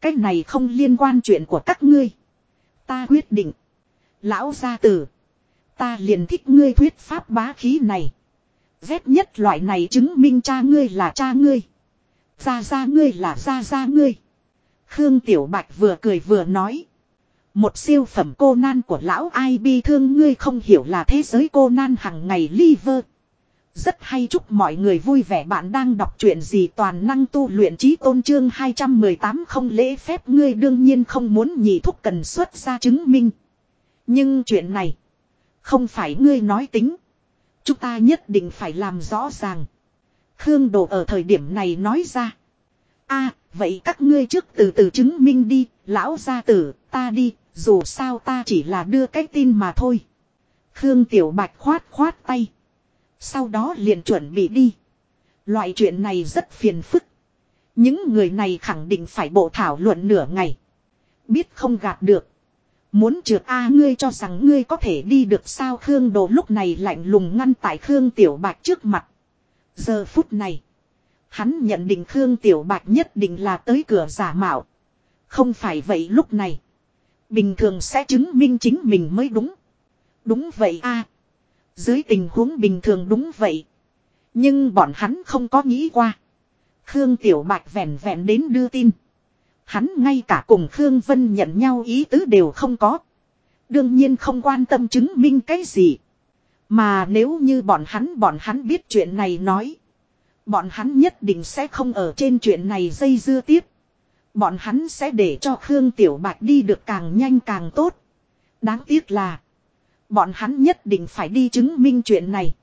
Cái này không liên quan chuyện của các ngươi. Ta quyết định. Lão gia tử. Ta liền thích ngươi thuyết pháp bá khí này. Ghét nhất loại này chứng minh cha ngươi là cha ngươi. Gia gia ngươi là gia gia ngươi. Khương Tiểu Bạch vừa cười vừa nói. Một siêu phẩm cô nan của lão ai bi thương ngươi không hiểu là thế giới cô nan hằng ngày liver. Rất hay chúc mọi người vui vẻ bạn đang đọc chuyện gì toàn năng tu luyện trí tôn trương 218 không lễ phép ngươi đương nhiên không muốn nhị thúc cần xuất ra chứng minh. Nhưng chuyện này không phải ngươi nói tính. Chúng ta nhất định phải làm rõ ràng. Khương Đồ ở thời điểm này nói ra. a vậy các ngươi trước từ từ chứng minh đi, lão gia tử, ta đi, dù sao ta chỉ là đưa cái tin mà thôi. Khương Tiểu Bạch khoát khoát tay. Sau đó liền chuẩn bị đi. Loại chuyện này rất phiền phức. Những người này khẳng định phải bộ thảo luận nửa ngày. Biết không gạt được. Muốn trượt A ngươi cho rằng ngươi có thể đi được sao Khương Đồ lúc này lạnh lùng ngăn tại Khương Tiểu Bạch trước mặt. Giờ phút này. Hắn nhận định Khương Tiểu Bạch nhất định là tới cửa giả mạo. Không phải vậy lúc này. Bình thường sẽ chứng minh chính mình mới đúng. Đúng vậy a Dưới tình huống bình thường đúng vậy. Nhưng bọn hắn không có nghĩ qua. Khương Tiểu Bạch vẹn vẹn đến đưa tin. Hắn ngay cả cùng Khương Vân nhận nhau ý tứ đều không có. Đương nhiên không quan tâm chứng minh cái gì. Mà nếu như bọn hắn bọn hắn biết chuyện này nói. Bọn hắn nhất định sẽ không ở trên chuyện này dây dưa tiếp. Bọn hắn sẽ để cho Khương Tiểu Bạch đi được càng nhanh càng tốt. Đáng tiếc là. Bọn hắn nhất định phải đi chứng minh chuyện này.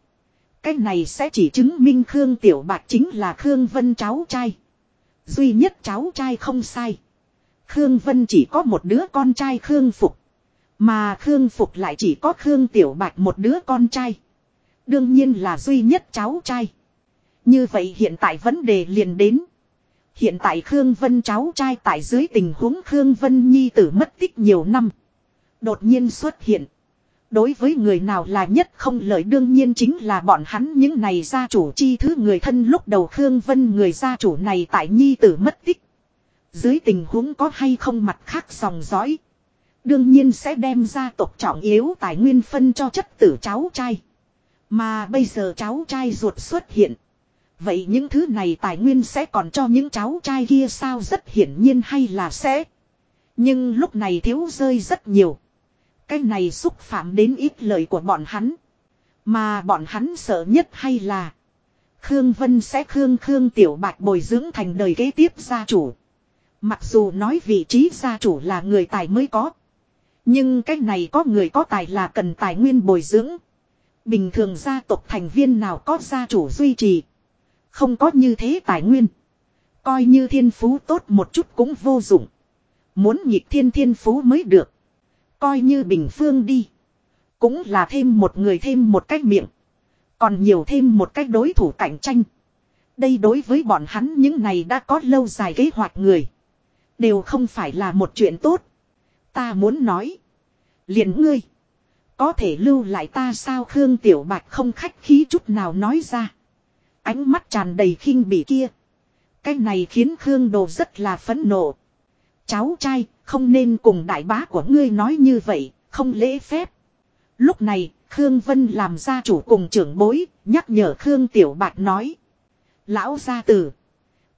Cái này sẽ chỉ chứng minh Khương Tiểu Bạch chính là Khương Vân cháu trai. Duy nhất cháu trai không sai. Khương Vân chỉ có một đứa con trai Khương Phục. Mà Khương Phục lại chỉ có Khương Tiểu Bạch một đứa con trai. Đương nhiên là duy nhất cháu trai. Như vậy hiện tại vấn đề liền đến. Hiện tại Khương Vân cháu trai tại dưới tình huống Khương Vân Nhi tử mất tích nhiều năm. Đột nhiên xuất hiện. Đối với người nào là nhất không lợi đương nhiên chính là bọn hắn những này gia chủ chi thứ người thân lúc đầu Khương Vân người gia chủ này tại Nhi tử mất tích. Dưới tình huống có hay không mặt khác dòng dõi. Đương nhiên sẽ đem gia tộc trọng yếu tài nguyên phân cho chất tử cháu trai. Mà bây giờ cháu trai ruột xuất hiện. Vậy những thứ này tài nguyên sẽ còn cho những cháu trai kia sao rất hiển nhiên hay là sẽ. Nhưng lúc này thiếu rơi rất nhiều. Cái này xúc phạm đến ít lời của bọn hắn. Mà bọn hắn sợ nhất hay là. Khương Vân sẽ Khương Khương Tiểu Bạch bồi dưỡng thành đời kế tiếp gia chủ. Mặc dù nói vị trí gia chủ là người tài mới có. Nhưng cái này có người có tài là cần tài nguyên bồi dưỡng. Bình thường gia tộc thành viên nào có gia chủ duy trì. Không có như thế tài nguyên. Coi như thiên phú tốt một chút cũng vô dụng. Muốn nhịp thiên thiên phú mới được. Coi như bình phương đi. Cũng là thêm một người thêm một cách miệng. Còn nhiều thêm một cách đối thủ cạnh tranh. Đây đối với bọn hắn những này đã có lâu dài kế hoạch người. Đều không phải là một chuyện tốt. Ta muốn nói. liền ngươi. Có thể lưu lại ta sao Khương Tiểu Bạch không khách khí chút nào nói ra. Ánh mắt tràn đầy khinh bỉ kia. Cái này khiến Khương Đồ rất là phẫn nộ. Cháu trai, không nên cùng đại bá của ngươi nói như vậy, không lễ phép. Lúc này, Khương Vân làm gia chủ cùng trưởng bối, nhắc nhở Khương Tiểu Bạch nói. Lão gia tử,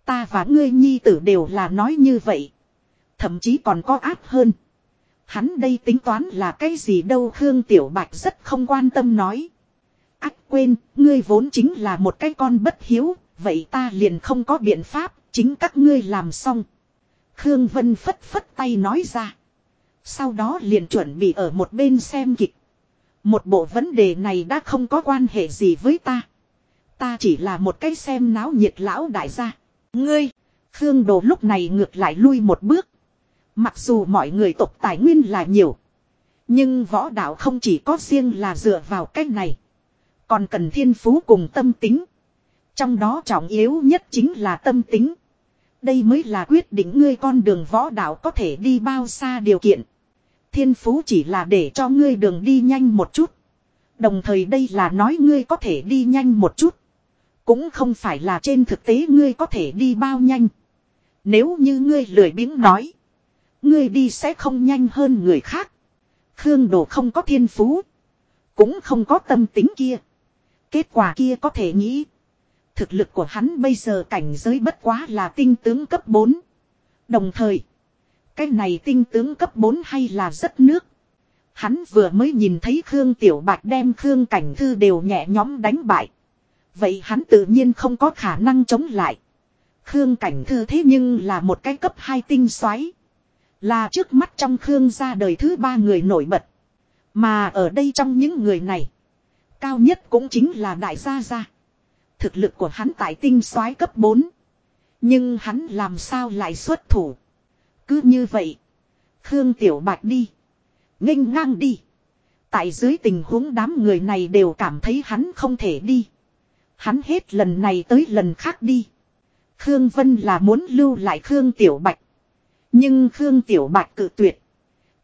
Ta và ngươi nhi tử đều là nói như vậy. Thậm chí còn có áp hơn. Hắn đây tính toán là cái gì đâu Khương Tiểu Bạch rất không quan tâm nói. Ách quên, ngươi vốn chính là một cái con bất hiếu, vậy ta liền không có biện pháp, chính các ngươi làm xong. Khương Vân phất phất tay nói ra. Sau đó liền chuẩn bị ở một bên xem kịch. Một bộ vấn đề này đã không có quan hệ gì với ta. Ta chỉ là một cái xem náo nhiệt lão đại gia. Ngươi, Khương Đồ lúc này ngược lại lui một bước. Mặc dù mọi người tộc tài nguyên là nhiều. Nhưng võ đạo không chỉ có riêng là dựa vào cách này. Còn cần thiên phú cùng tâm tính. Trong đó trọng yếu nhất chính là tâm tính. Đây mới là quyết định ngươi con đường võ đạo có thể đi bao xa điều kiện. Thiên phú chỉ là để cho ngươi đường đi nhanh một chút. Đồng thời đây là nói ngươi có thể đi nhanh một chút. Cũng không phải là trên thực tế ngươi có thể đi bao nhanh. Nếu như ngươi lười biếng nói. Ngươi đi sẽ không nhanh hơn người khác. Khương Đồ không có thiên phú. Cũng không có tâm tính kia. Kết quả kia có thể nghĩ. Thực lực của hắn bây giờ cảnh giới bất quá là tinh tướng cấp 4. Đồng thời. Cái này tinh tướng cấp 4 hay là rất nước. Hắn vừa mới nhìn thấy Khương Tiểu Bạch đem Khương Cảnh Thư đều nhẹ nhóm đánh bại. Vậy hắn tự nhiên không có khả năng chống lại. Khương Cảnh Thư thế nhưng là một cái cấp 2 tinh xoáy. Là trước mắt trong Khương ra đời thứ ba người nổi bật. Mà ở đây trong những người này. Cao nhất cũng chính là Đại Gia Gia. Thực lực của hắn tại tinh soái cấp 4. Nhưng hắn làm sao lại xuất thủ. Cứ như vậy. Khương Tiểu Bạch đi. nghênh ngang đi. Tại dưới tình huống đám người này đều cảm thấy hắn không thể đi. Hắn hết lần này tới lần khác đi. Khương Vân là muốn lưu lại Khương Tiểu Bạch. Nhưng Khương Tiểu Bạch cự tuyệt.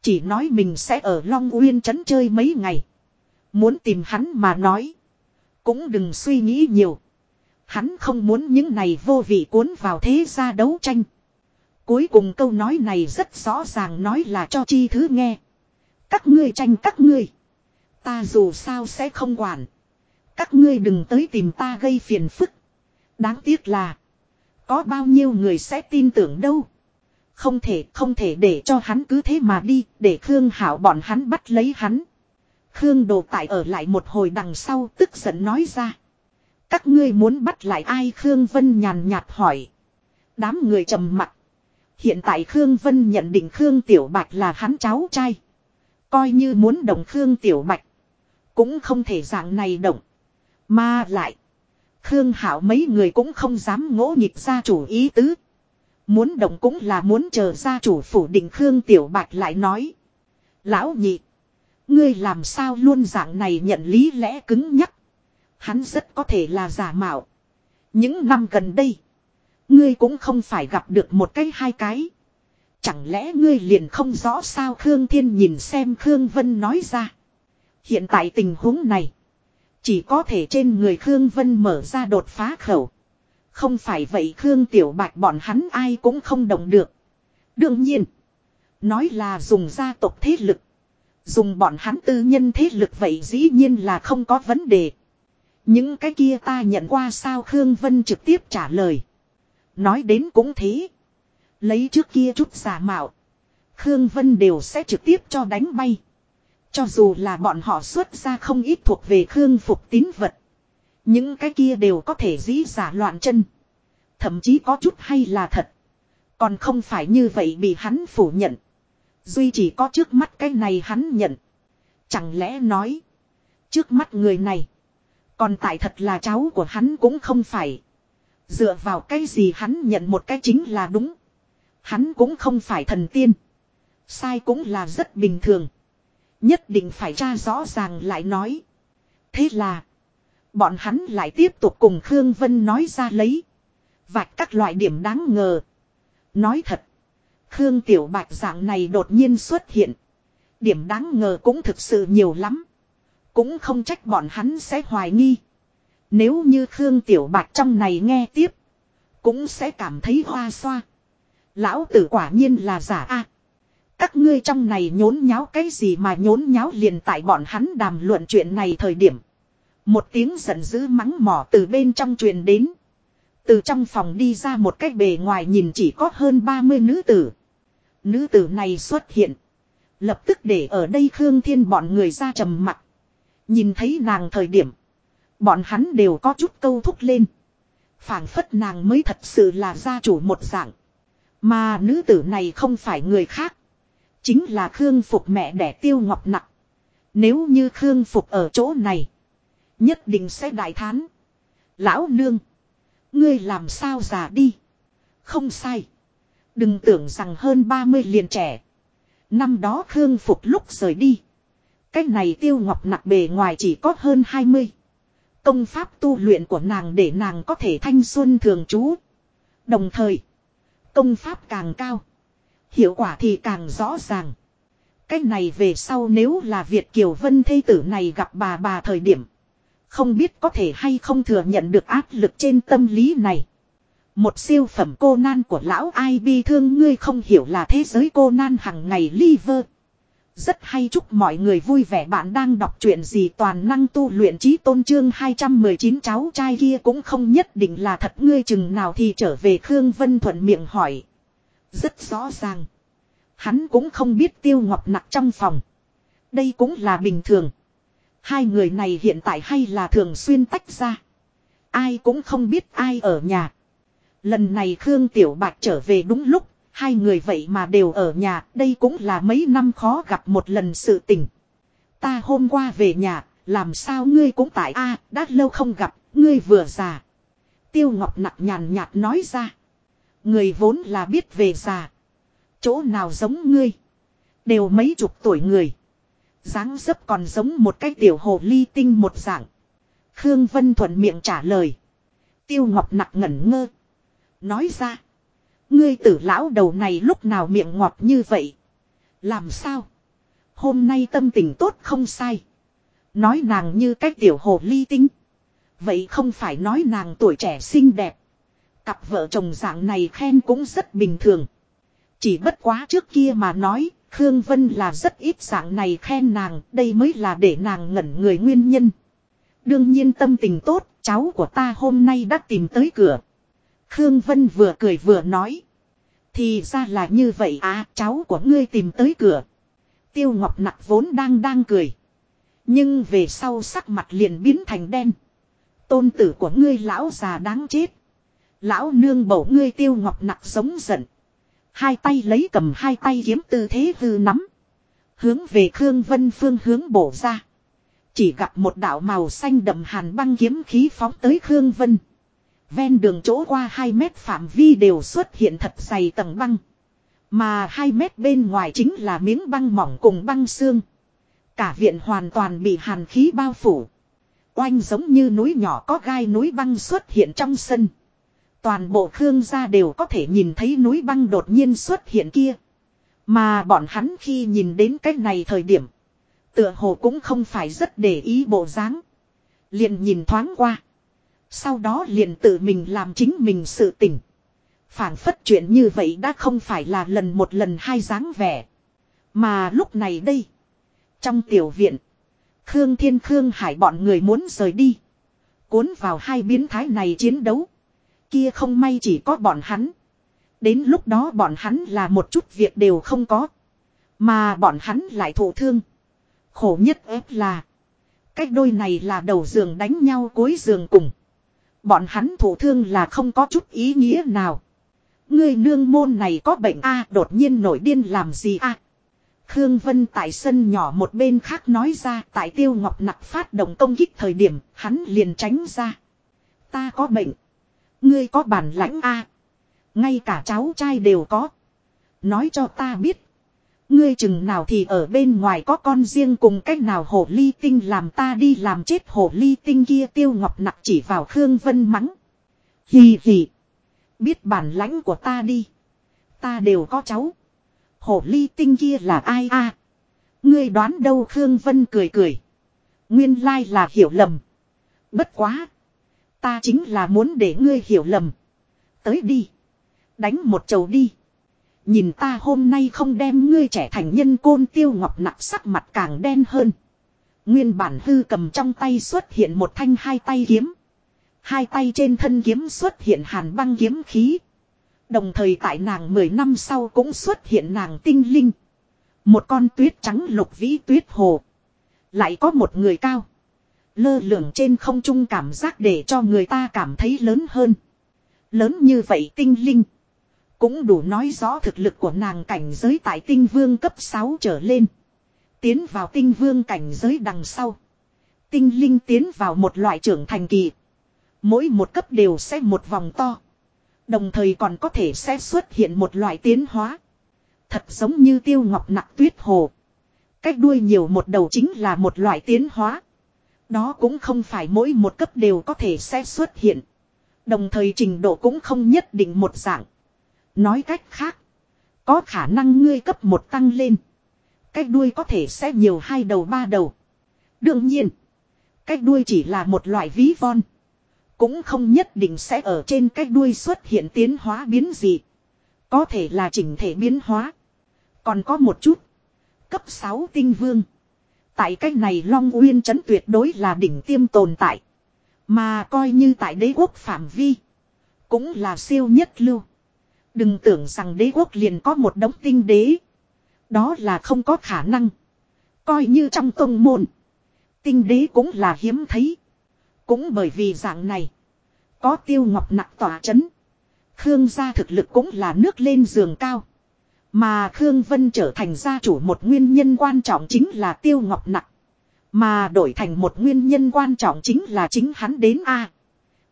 Chỉ nói mình sẽ ở Long Uyên trấn chơi mấy ngày. Muốn tìm hắn mà nói. Cũng đừng suy nghĩ nhiều. Hắn không muốn những này vô vị cuốn vào thế gia đấu tranh. Cuối cùng câu nói này rất rõ ràng nói là cho chi thứ nghe. Các ngươi tranh các ngươi. Ta dù sao sẽ không quản. Các ngươi đừng tới tìm ta gây phiền phức. Đáng tiếc là. Có bao nhiêu người sẽ tin tưởng đâu. Không thể không thể để cho hắn cứ thế mà đi. Để Khương Hảo bọn hắn bắt lấy hắn. Khương Đồ Tại ở lại một hồi đằng sau tức giận nói ra. Các ngươi muốn bắt lại ai Khương Vân nhàn nhạt hỏi. Đám người trầm mặt. Hiện tại Khương Vân nhận định Khương Tiểu Bạch là hắn cháu trai. Coi như muốn động Khương Tiểu Bạch. Cũng không thể dạng này động. Mà lại. Khương Hảo mấy người cũng không dám ngỗ nghịch ra chủ ý tứ. Muốn động cũng là muốn chờ ra chủ phủ định Khương Tiểu Bạch lại nói. Lão nhị. Ngươi làm sao luôn dạng này nhận lý lẽ cứng nhắc. Hắn rất có thể là giả mạo. Những năm gần đây. Ngươi cũng không phải gặp được một cái hai cái. Chẳng lẽ ngươi liền không rõ sao Khương Thiên nhìn xem Khương Vân nói ra. Hiện tại tình huống này. Chỉ có thể trên người Khương Vân mở ra đột phá khẩu. Không phải vậy Khương Tiểu Bạch bọn hắn ai cũng không động được. Đương nhiên. Nói là dùng gia tộc thế lực. Dùng bọn hắn tư nhân thế lực vậy dĩ nhiên là không có vấn đề. Những cái kia ta nhận qua sao Khương Vân trực tiếp trả lời. Nói đến cũng thế. Lấy trước kia chút giả mạo. Khương Vân đều sẽ trực tiếp cho đánh bay. Cho dù là bọn họ xuất ra không ít thuộc về Khương Phục tín vật. Những cái kia đều có thể dĩ giả loạn chân. Thậm chí có chút hay là thật. Còn không phải như vậy bị hắn phủ nhận. Duy chỉ có trước mắt cái này hắn nhận. Chẳng lẽ nói. Trước mắt người này. Còn tại thật là cháu của hắn cũng không phải. Dựa vào cái gì hắn nhận một cái chính là đúng. Hắn cũng không phải thần tiên. Sai cũng là rất bình thường. Nhất định phải tra rõ ràng lại nói. Thế là. Bọn hắn lại tiếp tục cùng Khương Vân nói ra lấy. Vạch các loại điểm đáng ngờ. Nói thật. Khương Tiểu Bạch dạng này đột nhiên xuất hiện. Điểm đáng ngờ cũng thực sự nhiều lắm. Cũng không trách bọn hắn sẽ hoài nghi. Nếu như Khương Tiểu Bạch trong này nghe tiếp. Cũng sẽ cảm thấy hoa xoa. Lão tử quả nhiên là giả a. các ngươi trong này nhốn nháo cái gì mà nhốn nháo liền tại bọn hắn đàm luận chuyện này thời điểm. Một tiếng giận dữ mắng mỏ từ bên trong truyền đến. Từ trong phòng đi ra một cách bề ngoài nhìn chỉ có hơn 30 nữ tử. Nữ tử này xuất hiện. Lập tức để ở đây Khương Thiên bọn người ra trầm mặt. Nhìn thấy nàng thời điểm. Bọn hắn đều có chút câu thúc lên. phảng phất nàng mới thật sự là gia chủ một dạng. Mà nữ tử này không phải người khác. Chính là Khương Phục mẹ đẻ tiêu ngọc nặng. Nếu như Khương Phục ở chỗ này. Nhất định sẽ đại thán. Lão nương. Ngươi làm sao già đi. Không sai. Đừng tưởng rằng hơn 30 liền trẻ. Năm đó Khương Phục lúc rời đi. Cách này tiêu ngọc nặng bề ngoài chỉ có hơn 20. Công pháp tu luyện của nàng để nàng có thể thanh xuân thường trú. Đồng thời. Công pháp càng cao. Hiệu quả thì càng rõ ràng. Cách này về sau nếu là Việt Kiều Vân thây tử này gặp bà bà thời điểm. Không biết có thể hay không thừa nhận được áp lực trên tâm lý này. Một siêu phẩm cô nan của lão ai bi thương ngươi không hiểu là thế giới cô nan hằng ngày liver. Rất hay chúc mọi người vui vẻ bạn đang đọc chuyện gì toàn năng tu luyện trí tôn trương 219 cháu trai kia cũng không nhất định là thật ngươi chừng nào thì trở về Khương Vân Thuận miệng hỏi. Rất rõ ràng. Hắn cũng không biết tiêu ngọc nặc trong phòng. Đây cũng là bình thường. Hai người này hiện tại hay là thường xuyên tách ra. Ai cũng không biết ai ở nhà. Lần này Khương Tiểu Bạch trở về đúng lúc, hai người vậy mà đều ở nhà, đây cũng là mấy năm khó gặp một lần sự tình. Ta hôm qua về nhà, làm sao ngươi cũng tại a đã lâu không gặp, ngươi vừa già. Tiêu Ngọc nặng nhàn nhạt nói ra. Người vốn là biết về già. Chỗ nào giống ngươi. Đều mấy chục tuổi người dáng dấp còn giống một cái tiểu hồ ly tinh một dạng. Khương Vân thuận miệng trả lời. Tiêu Ngọc nặng ngẩn ngơ. Nói ra. Ngươi tử lão đầu này lúc nào miệng ngọt như vậy. Làm sao? Hôm nay tâm tình tốt không sai. Nói nàng như cái tiểu hồ ly tinh. Vậy không phải nói nàng tuổi trẻ xinh đẹp. Cặp vợ chồng dạng này khen cũng rất bình thường. Chỉ bất quá trước kia mà nói, Khương Vân là rất ít dạng này khen nàng, đây mới là để nàng ngẩn người nguyên nhân. Đương nhiên tâm tình tốt, cháu của ta hôm nay đã tìm tới cửa. Khương Vân vừa cười vừa nói. Thì ra là như vậy à, cháu của ngươi tìm tới cửa. Tiêu Ngọc Nặc vốn đang đang cười. Nhưng về sau sắc mặt liền biến thành đen. Tôn tử của ngươi lão già đáng chết. Lão nương bầu ngươi Tiêu Ngọc Nặc giống giận. Hai tay lấy cầm hai tay kiếm tư thế hư nắm. Hướng về Khương Vân phương hướng bổ ra. Chỉ gặp một đạo màu xanh đậm hàn băng kiếm khí phóng tới Khương Vân. Ven đường chỗ qua 2 mét phạm vi đều xuất hiện thật dày tầng băng. Mà 2 mét bên ngoài chính là miếng băng mỏng cùng băng xương. Cả viện hoàn toàn bị hàn khí bao phủ. Oanh giống như núi nhỏ có gai núi băng xuất hiện trong sân. Toàn bộ Khương gia đều có thể nhìn thấy núi băng đột nhiên xuất hiện kia. Mà bọn hắn khi nhìn đến cái này thời điểm. Tựa hồ cũng không phải rất để ý bộ dáng. Liền nhìn thoáng qua. Sau đó liền tự mình làm chính mình sự tỉnh. phản phất chuyện như vậy đã không phải là lần một lần hai dáng vẻ. Mà lúc này đây. Trong tiểu viện. Khương Thiên Khương Hải bọn người muốn rời đi. Cuốn vào hai biến thái này chiến đấu kia không may chỉ có bọn hắn. Đến lúc đó bọn hắn là một chút việc đều không có. Mà bọn hắn lại thụ thương. Khổ nhất ép là. Cách đôi này là đầu giường đánh nhau cuối giường cùng. Bọn hắn thủ thương là không có chút ý nghĩa nào. ngươi nương môn này có bệnh a, đột nhiên nổi điên làm gì a Khương Vân tại sân nhỏ một bên khác nói ra, tại tiêu ngọc nặc phát động công kích thời điểm, hắn liền tránh ra. Ta có bệnh. Ngươi có bản lãnh a Ngay cả cháu trai đều có. Nói cho ta biết. Ngươi chừng nào thì ở bên ngoài có con riêng cùng cách nào hồ ly tinh làm ta đi làm chết hồ ly tinh kia tiêu ngọc nặc chỉ vào Khương Vân mắng. Hì hì. Biết bản lãnh của ta đi. Ta đều có cháu. Hồ ly tinh kia là ai a Ngươi đoán đâu Khương Vân cười cười. Nguyên lai là hiểu lầm. Bất quá. Ta chính là muốn để ngươi hiểu lầm. Tới đi. Đánh một chầu đi. Nhìn ta hôm nay không đem ngươi trẻ thành nhân côn tiêu ngọc nặng sắc mặt càng đen hơn. Nguyên bản hư cầm trong tay xuất hiện một thanh hai tay kiếm. Hai tay trên thân kiếm xuất hiện hàn băng kiếm khí. Đồng thời tại nàng 10 năm sau cũng xuất hiện nàng tinh linh. Một con tuyết trắng lục vĩ tuyết hồ. Lại có một người cao. Lơ lửng trên không trung cảm giác để cho người ta cảm thấy lớn hơn. Lớn như vậy tinh linh. Cũng đủ nói rõ thực lực của nàng cảnh giới tại tinh vương cấp 6 trở lên. Tiến vào tinh vương cảnh giới đằng sau. Tinh linh tiến vào một loại trưởng thành kỳ. Mỗi một cấp đều sẽ một vòng to. Đồng thời còn có thể sẽ xuất hiện một loại tiến hóa. Thật giống như tiêu ngọc nặng tuyết hồ. Cách đuôi nhiều một đầu chính là một loại tiến hóa. Đó cũng không phải mỗi một cấp đều có thể sẽ xuất hiện. Đồng thời trình độ cũng không nhất định một dạng. Nói cách khác. Có khả năng ngươi cấp một tăng lên. Cách đuôi có thể sẽ nhiều hai đầu ba đầu. Đương nhiên. Cách đuôi chỉ là một loại ví von. Cũng không nhất định sẽ ở trên cách đuôi xuất hiện tiến hóa biến gì. Có thể là chỉnh thể biến hóa. Còn có một chút. Cấp 6 tinh vương. Tại cách này Long Uyên chấn tuyệt đối là đỉnh tiêm tồn tại. Mà coi như tại đế quốc phạm vi. Cũng là siêu nhất lưu. Đừng tưởng rằng đế quốc liền có một đống tinh đế. Đó là không có khả năng. Coi như trong tông môn. Tinh đế cũng là hiếm thấy. Cũng bởi vì dạng này. Có tiêu ngọc nặng tỏa chấn. Khương gia thực lực cũng là nước lên giường cao. Mà Khương Vân trở thành gia chủ một nguyên nhân quan trọng chính là tiêu ngọc nặng. Mà đổi thành một nguyên nhân quan trọng chính là chính hắn đến A.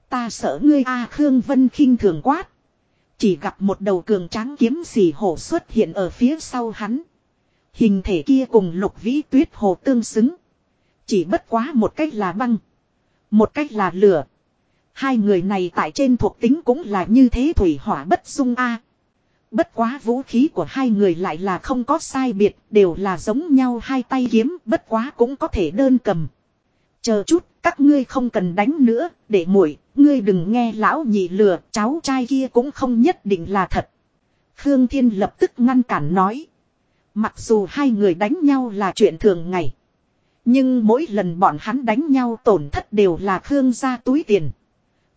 Ta sợ ngươi A Khương Vân khinh thường quát. Chỉ gặp một đầu cường tráng kiếm xì hổ xuất hiện ở phía sau hắn. Hình thể kia cùng lục vĩ tuyết hồ tương xứng. Chỉ bất quá một cách là băng. Một cách là lửa. Hai người này tại trên thuộc tính cũng là như thế thủy hỏa bất dung a. Bất quá vũ khí của hai người lại là không có sai biệt, đều là giống nhau hai tay kiếm, bất quá cũng có thể đơn cầm. Chờ chút, các ngươi không cần đánh nữa, để muội, ngươi đừng nghe lão nhị lừa, cháu trai kia cũng không nhất định là thật. Khương Thiên lập tức ngăn cản nói. Mặc dù hai người đánh nhau là chuyện thường ngày. Nhưng mỗi lần bọn hắn đánh nhau tổn thất đều là Khương ra túi tiền.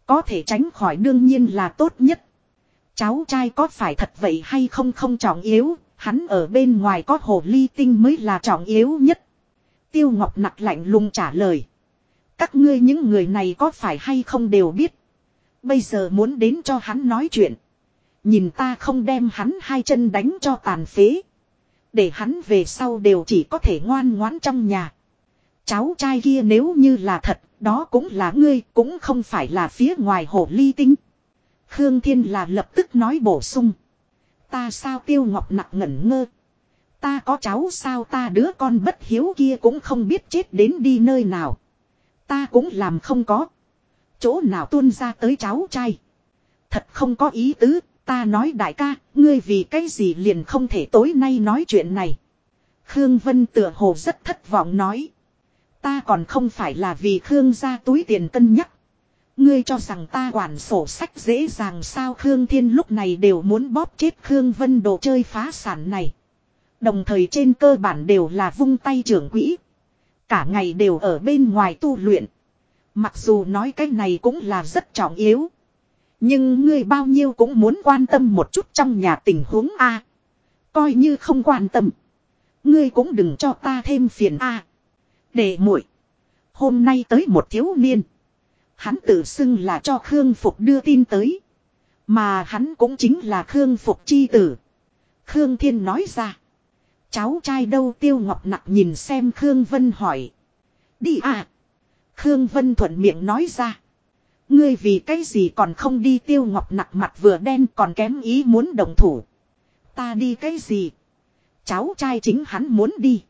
Có thể tránh khỏi đương nhiên là tốt nhất. Cháu trai có phải thật vậy hay không không trọng yếu, hắn ở bên ngoài có hồ ly tinh mới là trọng yếu nhất. Tiêu Ngọc nặc lạnh lùng trả lời. Các ngươi những người này có phải hay không đều biết. Bây giờ muốn đến cho hắn nói chuyện. Nhìn ta không đem hắn hai chân đánh cho tàn phế. Để hắn về sau đều chỉ có thể ngoan ngoãn trong nhà. Cháu trai kia nếu như là thật, đó cũng là ngươi, cũng không phải là phía ngoài hồ ly tinh. Khương Thiên là lập tức nói bổ sung. Ta sao tiêu ngọc nặng ngẩn ngơ. Ta có cháu sao ta đứa con bất hiếu kia cũng không biết chết đến đi nơi nào. Ta cũng làm không có. Chỗ nào tuôn ra tới cháu trai. Thật không có ý tứ, ta nói đại ca, ngươi vì cái gì liền không thể tối nay nói chuyện này. Khương Vân tựa hồ rất thất vọng nói. Ta còn không phải là vì Khương ra túi tiền cân nhắc. Ngươi cho rằng ta quản sổ sách dễ dàng sao Khương Thiên lúc này đều muốn bóp chết Khương Vân đồ chơi phá sản này. Đồng thời trên cơ bản đều là vung tay trưởng quỹ. Cả ngày đều ở bên ngoài tu luyện. Mặc dù nói cái này cũng là rất trọng yếu. Nhưng ngươi bao nhiêu cũng muốn quan tâm một chút trong nhà tình huống A. Coi như không quan tâm. Ngươi cũng đừng cho ta thêm phiền A. Để muội, Hôm nay tới một thiếu niên. Hắn tự xưng là cho Khương Phục đưa tin tới. Mà hắn cũng chính là Khương Phục chi tử. Khương Thiên nói ra. Cháu trai đâu Tiêu Ngọc Nặc nhìn xem Khương Vân hỏi. Đi à. Khương Vân thuận miệng nói ra. Ngươi vì cái gì còn không đi Tiêu Ngọc Nặc mặt vừa đen còn kém ý muốn đồng thủ. Ta đi cái gì? Cháu trai chính hắn muốn đi.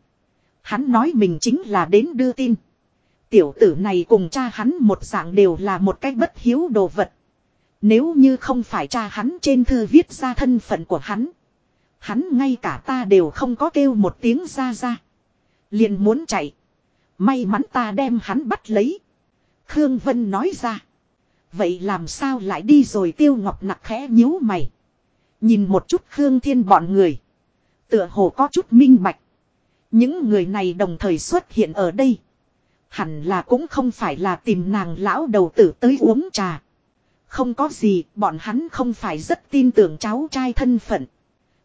Hắn nói mình chính là đến đưa tin. Tiểu tử này cùng cha hắn một dạng đều là một cái bất hiếu đồ vật. Nếu như không phải cha hắn trên thư viết ra thân phận của hắn. Hắn ngay cả ta đều không có kêu một tiếng ra ra. Liền muốn chạy. May mắn ta đem hắn bắt lấy. Khương Vân nói ra. Vậy làm sao lại đi rồi tiêu ngọc nặc khẽ nhíu mày. Nhìn một chút Khương Thiên bọn người. Tựa hồ có chút minh bạch. Những người này đồng thời xuất hiện ở đây. Hẳn là cũng không phải là tìm nàng lão đầu tử tới uống trà. Không có gì, bọn hắn không phải rất tin tưởng cháu trai thân phận.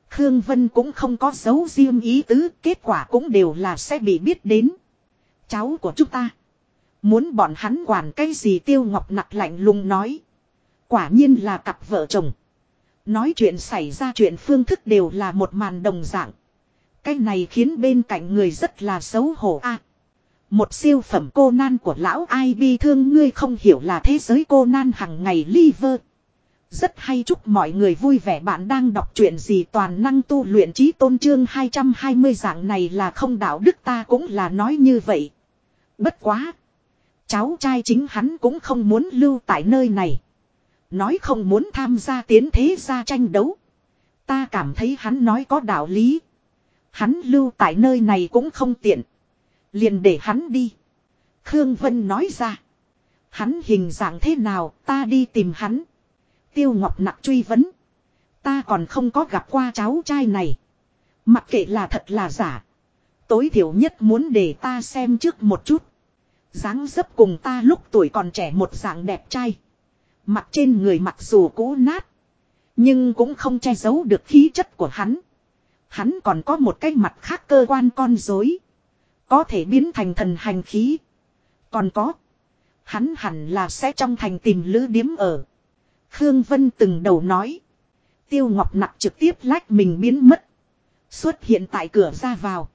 Khương Vân cũng không có dấu riêng ý tứ, kết quả cũng đều là sẽ bị biết đến. Cháu của chúng ta. Muốn bọn hắn quản cái gì tiêu ngọc nặc lạnh lùng nói. Quả nhiên là cặp vợ chồng. Nói chuyện xảy ra chuyện phương thức đều là một màn đồng dạng. Cái này khiến bên cạnh người rất là xấu hổ a. một siêu phẩm cô nan của lão ai bi thương ngươi không hiểu là thế giới cô nan hằng ngày liver. Rất hay chúc mọi người vui vẻ bạn đang đọc chuyện gì toàn năng tu luyện trí tôn trương 220 dạng này là không đạo đức ta cũng là nói như vậy. Bất quá. Cháu trai chính hắn cũng không muốn lưu tại nơi này. Nói không muốn tham gia tiến thế gia tranh đấu. Ta cảm thấy hắn nói có đạo lý. Hắn lưu tại nơi này cũng không tiện. Liền để hắn đi. Khương Vân nói ra. Hắn hình dạng thế nào ta đi tìm hắn. Tiêu Ngọc Nặc truy vấn. Ta còn không có gặp qua cháu trai này. Mặc kệ là thật là giả. Tối thiểu nhất muốn để ta xem trước một chút. dáng dấp cùng ta lúc tuổi còn trẻ một dạng đẹp trai. Mặt trên người mặc dù cũ nát. Nhưng cũng không che giấu được khí chất của hắn. Hắn còn có một cái mặt khác cơ quan con dối. Có thể biến thành thần hành khí. Còn có. Hắn hẳn là sẽ trong thành tìm lữ điếm ở. Khương Vân từng đầu nói. Tiêu Ngọc Nặc trực tiếp lách mình biến mất. Xuất hiện tại cửa ra vào.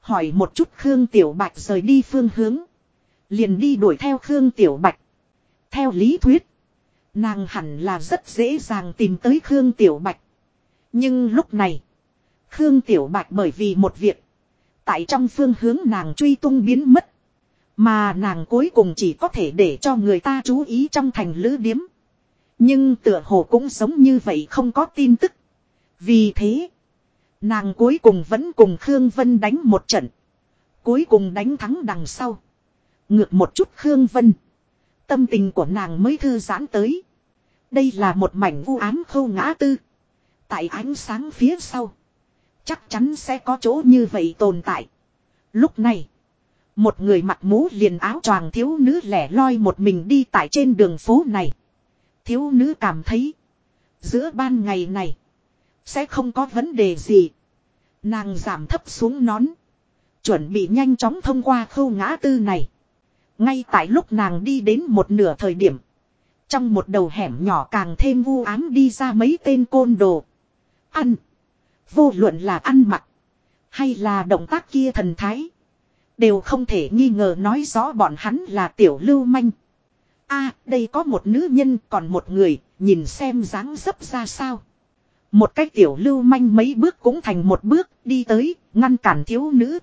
Hỏi một chút Khương Tiểu Bạch rời đi phương hướng. Liền đi đuổi theo Khương Tiểu Bạch. Theo lý thuyết. Nàng hẳn là rất dễ dàng tìm tới Khương Tiểu Bạch. Nhưng lúc này. Khương Tiểu Bạch bởi vì một việc. Tại trong phương hướng nàng truy tung biến mất. Mà nàng cuối cùng chỉ có thể để cho người ta chú ý trong thành lữ điếm. Nhưng tựa hồ cũng giống như vậy không có tin tức. Vì thế. Nàng cuối cùng vẫn cùng Khương Vân đánh một trận. Cuối cùng đánh thắng đằng sau. Ngược một chút Khương Vân. Tâm tình của nàng mới thư giãn tới. Đây là một mảnh vu ám khâu ngã tư. Tại ánh sáng phía sau. Chắc chắn sẽ có chỗ như vậy tồn tại. Lúc này. Một người mặc mũ liền áo choàng thiếu nữ lẻ loi một mình đi tại trên đường phố này. Thiếu nữ cảm thấy. Giữa ban ngày này. Sẽ không có vấn đề gì. Nàng giảm thấp xuống nón. Chuẩn bị nhanh chóng thông qua khâu ngã tư này. Ngay tại lúc nàng đi đến một nửa thời điểm. Trong một đầu hẻm nhỏ càng thêm vu ám đi ra mấy tên côn đồ. Ăn. Vô luận là ăn mặc. Hay là động tác kia thần thái. Đều không thể nghi ngờ nói rõ bọn hắn là tiểu lưu manh a đây có một nữ nhân còn một người, nhìn xem dáng dấp ra sao. Một cách tiểu lưu manh mấy bước cũng thành một bước, đi tới, ngăn cản thiếu nữ.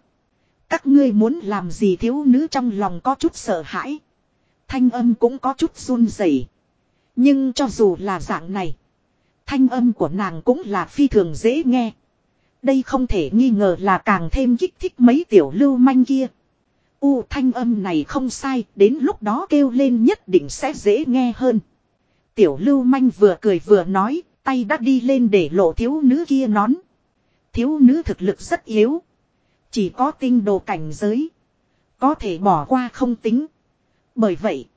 Các ngươi muốn làm gì thiếu nữ trong lòng có chút sợ hãi. Thanh âm cũng có chút run rẩy. Nhưng cho dù là dạng này. Thanh âm của nàng cũng là phi thường dễ nghe. Đây không thể nghi ngờ là càng thêm kích thích mấy tiểu lưu manh kia. U thanh âm này không sai, đến lúc đó kêu lên nhất định sẽ dễ nghe hơn. Tiểu lưu manh vừa cười vừa nói, tay đã đi lên để lộ thiếu nữ kia nón. Thiếu nữ thực lực rất yếu. Chỉ có tinh đồ cảnh giới. Có thể bỏ qua không tính. Bởi vậy,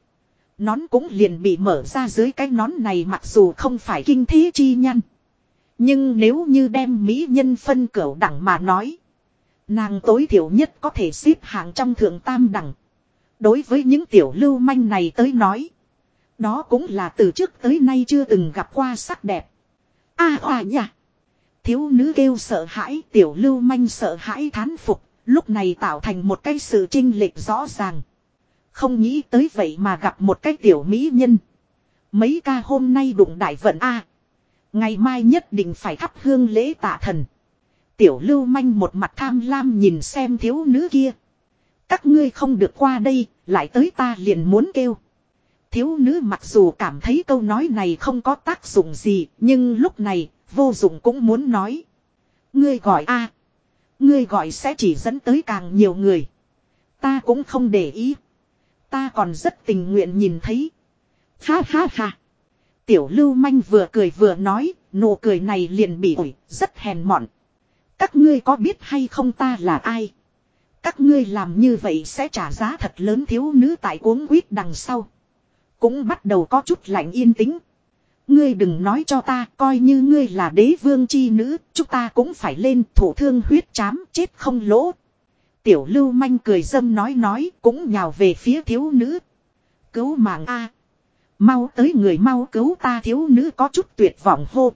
nón cũng liền bị mở ra dưới cái nón này mặc dù không phải kinh thế chi nhăn. Nhưng nếu như đem mỹ nhân phân cửu đẳng mà nói. Nàng tối thiểu nhất có thể xếp hạng trong thượng tam đẳng. Đối với những tiểu lưu manh này tới nói. Đó cũng là từ trước tới nay chưa từng gặp qua sắc đẹp. A à, hòa nhỉ. Thiếu nữ kêu sợ hãi tiểu lưu manh sợ hãi thán phục. Lúc này tạo thành một cái sự trinh lệch rõ ràng. Không nghĩ tới vậy mà gặp một cái tiểu mỹ nhân. Mấy ca hôm nay đụng đại vận A. Ngày mai nhất định phải thắp hương lễ tạ thần. Tiểu lưu manh một mặt tham lam nhìn xem thiếu nữ kia. Các ngươi không được qua đây, lại tới ta liền muốn kêu. Thiếu nữ mặc dù cảm thấy câu nói này không có tác dụng gì, nhưng lúc này, vô dụng cũng muốn nói. Ngươi gọi a Ngươi gọi sẽ chỉ dẫn tới càng nhiều người. Ta cũng không để ý. Ta còn rất tình nguyện nhìn thấy. Ha ha ha. Tiểu lưu manh vừa cười vừa nói, nụ cười này liền bị ủi, rất hèn mọn. Các ngươi có biết hay không ta là ai? Các ngươi làm như vậy sẽ trả giá thật lớn thiếu nữ tại cuống quýt đằng sau. Cũng bắt đầu có chút lạnh yên tĩnh. Ngươi đừng nói cho ta coi như ngươi là đế vương chi nữ, chúng ta cũng phải lên thủ thương huyết chám chết không lỗ. Tiểu lưu manh cười dâm nói nói cũng nhào về phía thiếu nữ. Cứu mạng A. Mau tới người mau cứu ta thiếu nữ có chút tuyệt vọng hô.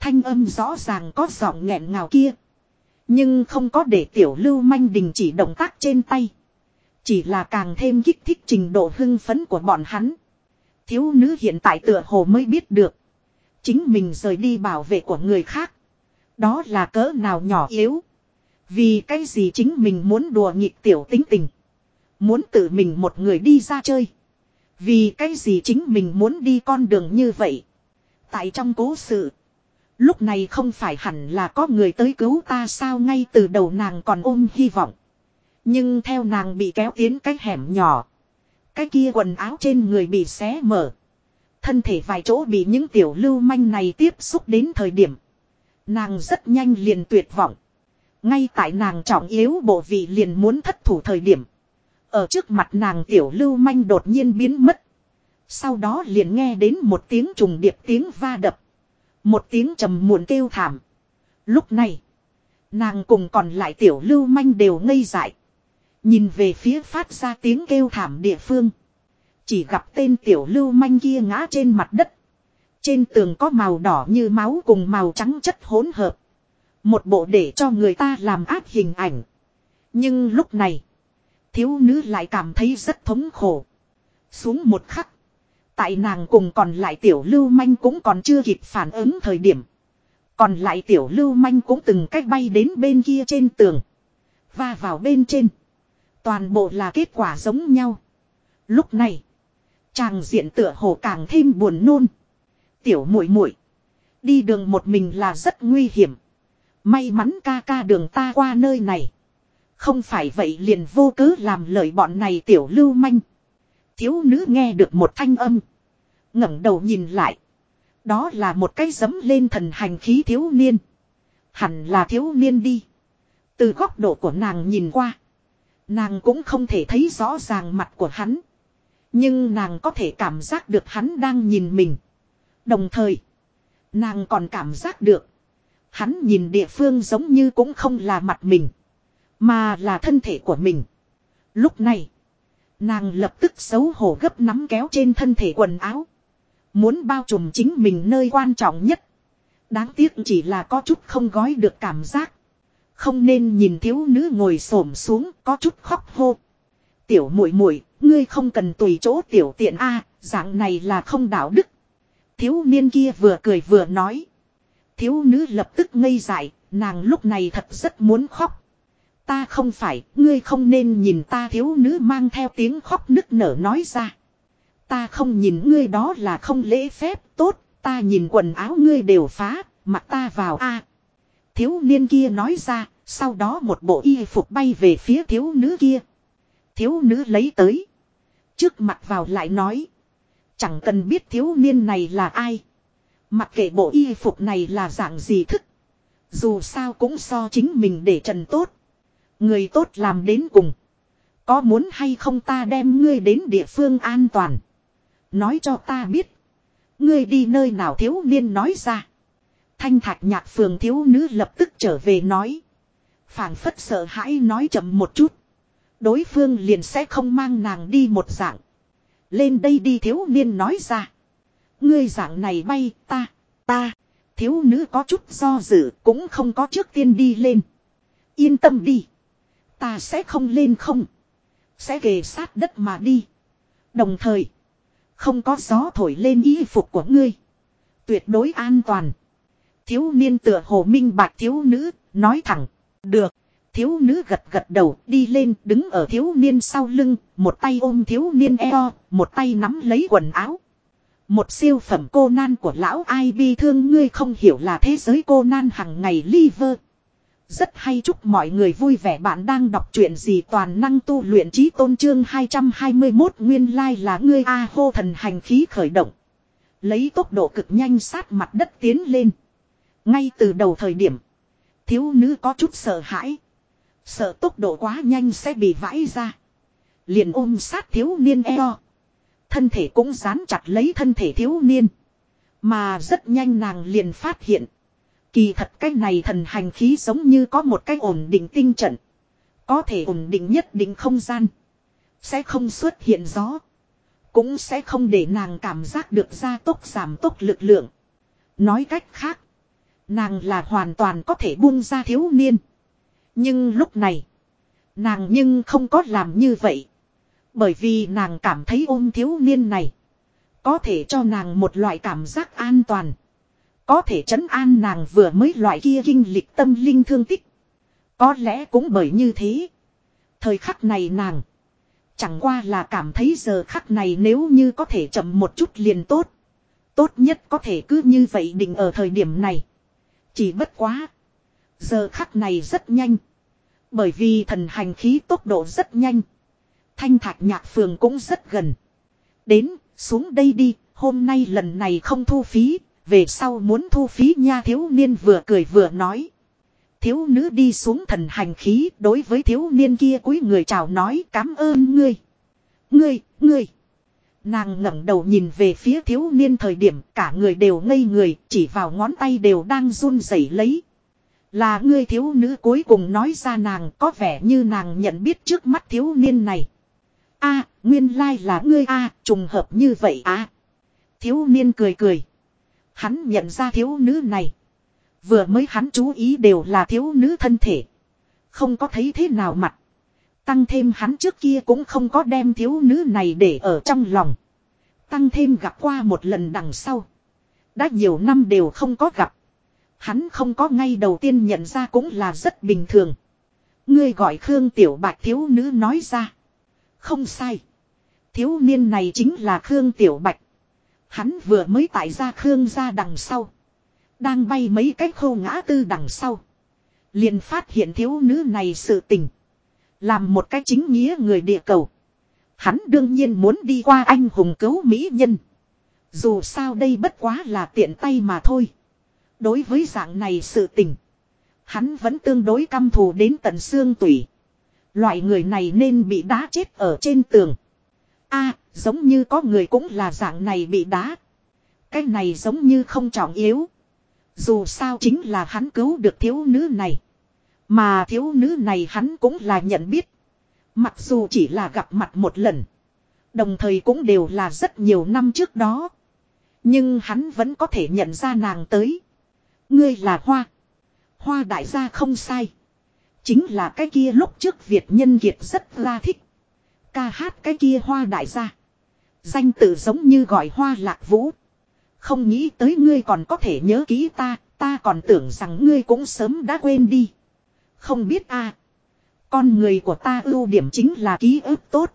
Thanh âm rõ ràng có giọng nghẹn ngào kia. Nhưng không có để tiểu lưu manh đình chỉ động tác trên tay. Chỉ là càng thêm kích thích trình độ hưng phấn của bọn hắn. Thiếu nữ hiện tại tựa hồ mới biết được. Chính mình rời đi bảo vệ của người khác. Đó là cỡ nào nhỏ yếu. Vì cái gì chính mình muốn đùa nghịch tiểu tính tình. Muốn tự mình một người đi ra chơi. Vì cái gì chính mình muốn đi con đường như vậy. Tại trong cố sự. Lúc này không phải hẳn là có người tới cứu ta sao ngay từ đầu nàng còn ôm hy vọng. Nhưng theo nàng bị kéo tiến cái hẻm nhỏ. Cái kia quần áo trên người bị xé mở. Thân thể vài chỗ bị những tiểu lưu manh này tiếp xúc đến thời điểm. Nàng rất nhanh liền tuyệt vọng. Ngay tại nàng trọng yếu bộ vị liền muốn thất thủ thời điểm. Ở trước mặt nàng tiểu lưu manh đột nhiên biến mất. Sau đó liền nghe đến một tiếng trùng điệp tiếng va đập. Một tiếng trầm muộn kêu thảm. Lúc này, nàng cùng còn lại tiểu lưu manh đều ngây dại. Nhìn về phía phát ra tiếng kêu thảm địa phương. Chỉ gặp tên tiểu lưu manh kia ngã trên mặt đất. Trên tường có màu đỏ như máu cùng màu trắng chất hỗn hợp. Một bộ để cho người ta làm áp hình ảnh. Nhưng lúc này, thiếu nữ lại cảm thấy rất thống khổ. Xuống một khắc. Tại nàng cùng còn lại tiểu lưu manh cũng còn chưa kịp phản ứng thời điểm. Còn lại tiểu lưu manh cũng từng cách bay đến bên kia trên tường. Và vào bên trên. Toàn bộ là kết quả giống nhau. Lúc này. Chàng diện tựa hồ càng thêm buồn nôn. Tiểu muội muội, Đi đường một mình là rất nguy hiểm. May mắn ca ca đường ta qua nơi này. Không phải vậy liền vô cớ làm lời bọn này tiểu lưu manh. Thiếu nữ nghe được một thanh âm ngẩng đầu nhìn lại. Đó là một cái dấm lên thần hành khí thiếu niên. Hẳn là thiếu niên đi. Từ góc độ của nàng nhìn qua. Nàng cũng không thể thấy rõ ràng mặt của hắn. Nhưng nàng có thể cảm giác được hắn đang nhìn mình. Đồng thời. Nàng còn cảm giác được. Hắn nhìn địa phương giống như cũng không là mặt mình. Mà là thân thể của mình. Lúc này. Nàng lập tức xấu hổ gấp nắm kéo trên thân thể quần áo. Muốn bao trùm chính mình nơi quan trọng nhất. Đáng tiếc chỉ là có chút không gói được cảm giác. Không nên nhìn thiếu nữ ngồi xổm xuống có chút khóc hô. Tiểu muội muội ngươi không cần tùy chỗ tiểu tiện a dạng này là không đạo đức. Thiếu niên kia vừa cười vừa nói. Thiếu nữ lập tức ngây dại, nàng lúc này thật rất muốn khóc. Ta không phải, ngươi không nên nhìn ta thiếu nữ mang theo tiếng khóc nức nở nói ra. Ta không nhìn ngươi đó là không lễ phép tốt, ta nhìn quần áo ngươi đều phá, mặc ta vào a. thiếu niên kia nói ra, sau đó một bộ y phục bay về phía thiếu nữ kia. Thiếu nữ lấy tới. Trước mặt vào lại nói. Chẳng cần biết thiếu niên này là ai. Mặc kệ bộ y phục này là dạng gì thức. Dù sao cũng so chính mình để trần tốt. Người tốt làm đến cùng. Có muốn hay không ta đem ngươi đến địa phương an toàn. Nói cho ta biết. Ngươi đi nơi nào thiếu niên nói ra. Thanh thạch nhạc phường thiếu nữ lập tức trở về nói. phảng phất sợ hãi nói chậm một chút. Đối phương liền sẽ không mang nàng đi một dạng. Lên đây đi thiếu niên nói ra. Ngươi dạng này bay ta, ta. Thiếu nữ có chút do dự cũng không có trước tiên đi lên. Yên tâm đi. Ta sẽ không lên không. Sẽ kề sát đất mà đi. Đồng thời. Không có gió thổi lên y phục của ngươi. Tuyệt đối an toàn. Thiếu niên tựa hồ minh bạch thiếu nữ, nói thẳng. Được. Thiếu nữ gật gật đầu đi lên đứng ở thiếu niên sau lưng, một tay ôm thiếu niên eo, một tay nắm lấy quần áo. Một siêu phẩm cô nan của lão ai bi thương ngươi không hiểu là thế giới cô nan hằng ngày liver. Rất hay chúc mọi người vui vẻ bạn đang đọc truyện gì toàn năng tu luyện trí tôn trương 221 nguyên lai là ngươi A hô thần hành khí khởi động. Lấy tốc độ cực nhanh sát mặt đất tiến lên. Ngay từ đầu thời điểm, thiếu nữ có chút sợ hãi. Sợ tốc độ quá nhanh sẽ bị vãi ra. Liền ôm sát thiếu niên eo. Thân thể cũng dán chặt lấy thân thể thiếu niên. Mà rất nhanh nàng liền phát hiện. Kỳ thật cái này thần hành khí giống như có một cái ổn định tinh trận. Có thể ổn định nhất định không gian. Sẽ không xuất hiện gió. Cũng sẽ không để nàng cảm giác được gia tốc giảm tốc lực lượng. Nói cách khác. Nàng là hoàn toàn có thể buông ra thiếu niên. Nhưng lúc này. Nàng nhưng không có làm như vậy. Bởi vì nàng cảm thấy ôm thiếu niên này. Có thể cho nàng một loại cảm giác an toàn. Có thể trấn an nàng vừa mới loại kia kinh lịch tâm linh thương tích. Có lẽ cũng bởi như thế. Thời khắc này nàng. Chẳng qua là cảm thấy giờ khắc này nếu như có thể chậm một chút liền tốt. Tốt nhất có thể cứ như vậy định ở thời điểm này. Chỉ bất quá. Giờ khắc này rất nhanh. Bởi vì thần hành khí tốc độ rất nhanh. Thanh thạch nhạc phường cũng rất gần. Đến, xuống đây đi, hôm nay lần này không thu phí, về sau muốn thu phí nha thiếu niên vừa cười vừa nói. Thiếu nữ đi xuống thần hành khí đối với thiếu niên kia cúi người chào nói cảm ơn ngươi. Ngươi, ngươi. Nàng ngẩng đầu nhìn về phía thiếu niên thời điểm cả người đều ngây người chỉ vào ngón tay đều đang run rẩy lấy. Là ngươi thiếu nữ cuối cùng nói ra nàng có vẻ như nàng nhận biết trước mắt thiếu niên này. a nguyên lai là ngươi a trùng hợp như vậy a Thiếu niên cười cười. Hắn nhận ra thiếu nữ này. Vừa mới hắn chú ý đều là thiếu nữ thân thể. Không có thấy thế nào mặt. Tăng thêm hắn trước kia cũng không có đem thiếu nữ này để ở trong lòng. Tăng thêm gặp qua một lần đằng sau. Đã nhiều năm đều không có gặp. Hắn không có ngay đầu tiên nhận ra cũng là rất bình thường. Ngươi gọi Khương Tiểu Bạch thiếu nữ nói ra. Không sai. Thiếu niên này chính là Khương Tiểu Bạch. Hắn vừa mới tại ra Khương ra đằng sau. Đang bay mấy cách khô ngã tư đằng sau. liền phát hiện thiếu nữ này sự tình. Làm một cách chính nghĩa người địa cầu. Hắn đương nhiên muốn đi qua anh hùng cứu mỹ nhân. Dù sao đây bất quá là tiện tay mà thôi. Đối với dạng này sự tình. Hắn vẫn tương đối căm thù đến tận xương tủy. Loại người này nên bị đá chết ở trên tường a, giống như có người cũng là dạng này bị đá. Cái này giống như không trọng yếu. Dù sao chính là hắn cứu được thiếu nữ này. Mà thiếu nữ này hắn cũng là nhận biết. Mặc dù chỉ là gặp mặt một lần. Đồng thời cũng đều là rất nhiều năm trước đó. Nhưng hắn vẫn có thể nhận ra nàng tới. Ngươi là Hoa. Hoa đại gia không sai. Chính là cái kia lúc trước Việt nhân kiệt rất la thích. Ca hát cái kia Hoa đại gia. Danh tự giống như gọi Hoa lạc vũ. Không nghĩ tới ngươi còn có thể nhớ kỹ ta, ta còn tưởng rằng ngươi cũng sớm đã quên đi. Không biết a Con người của ta ưu điểm chính là ký ức tốt.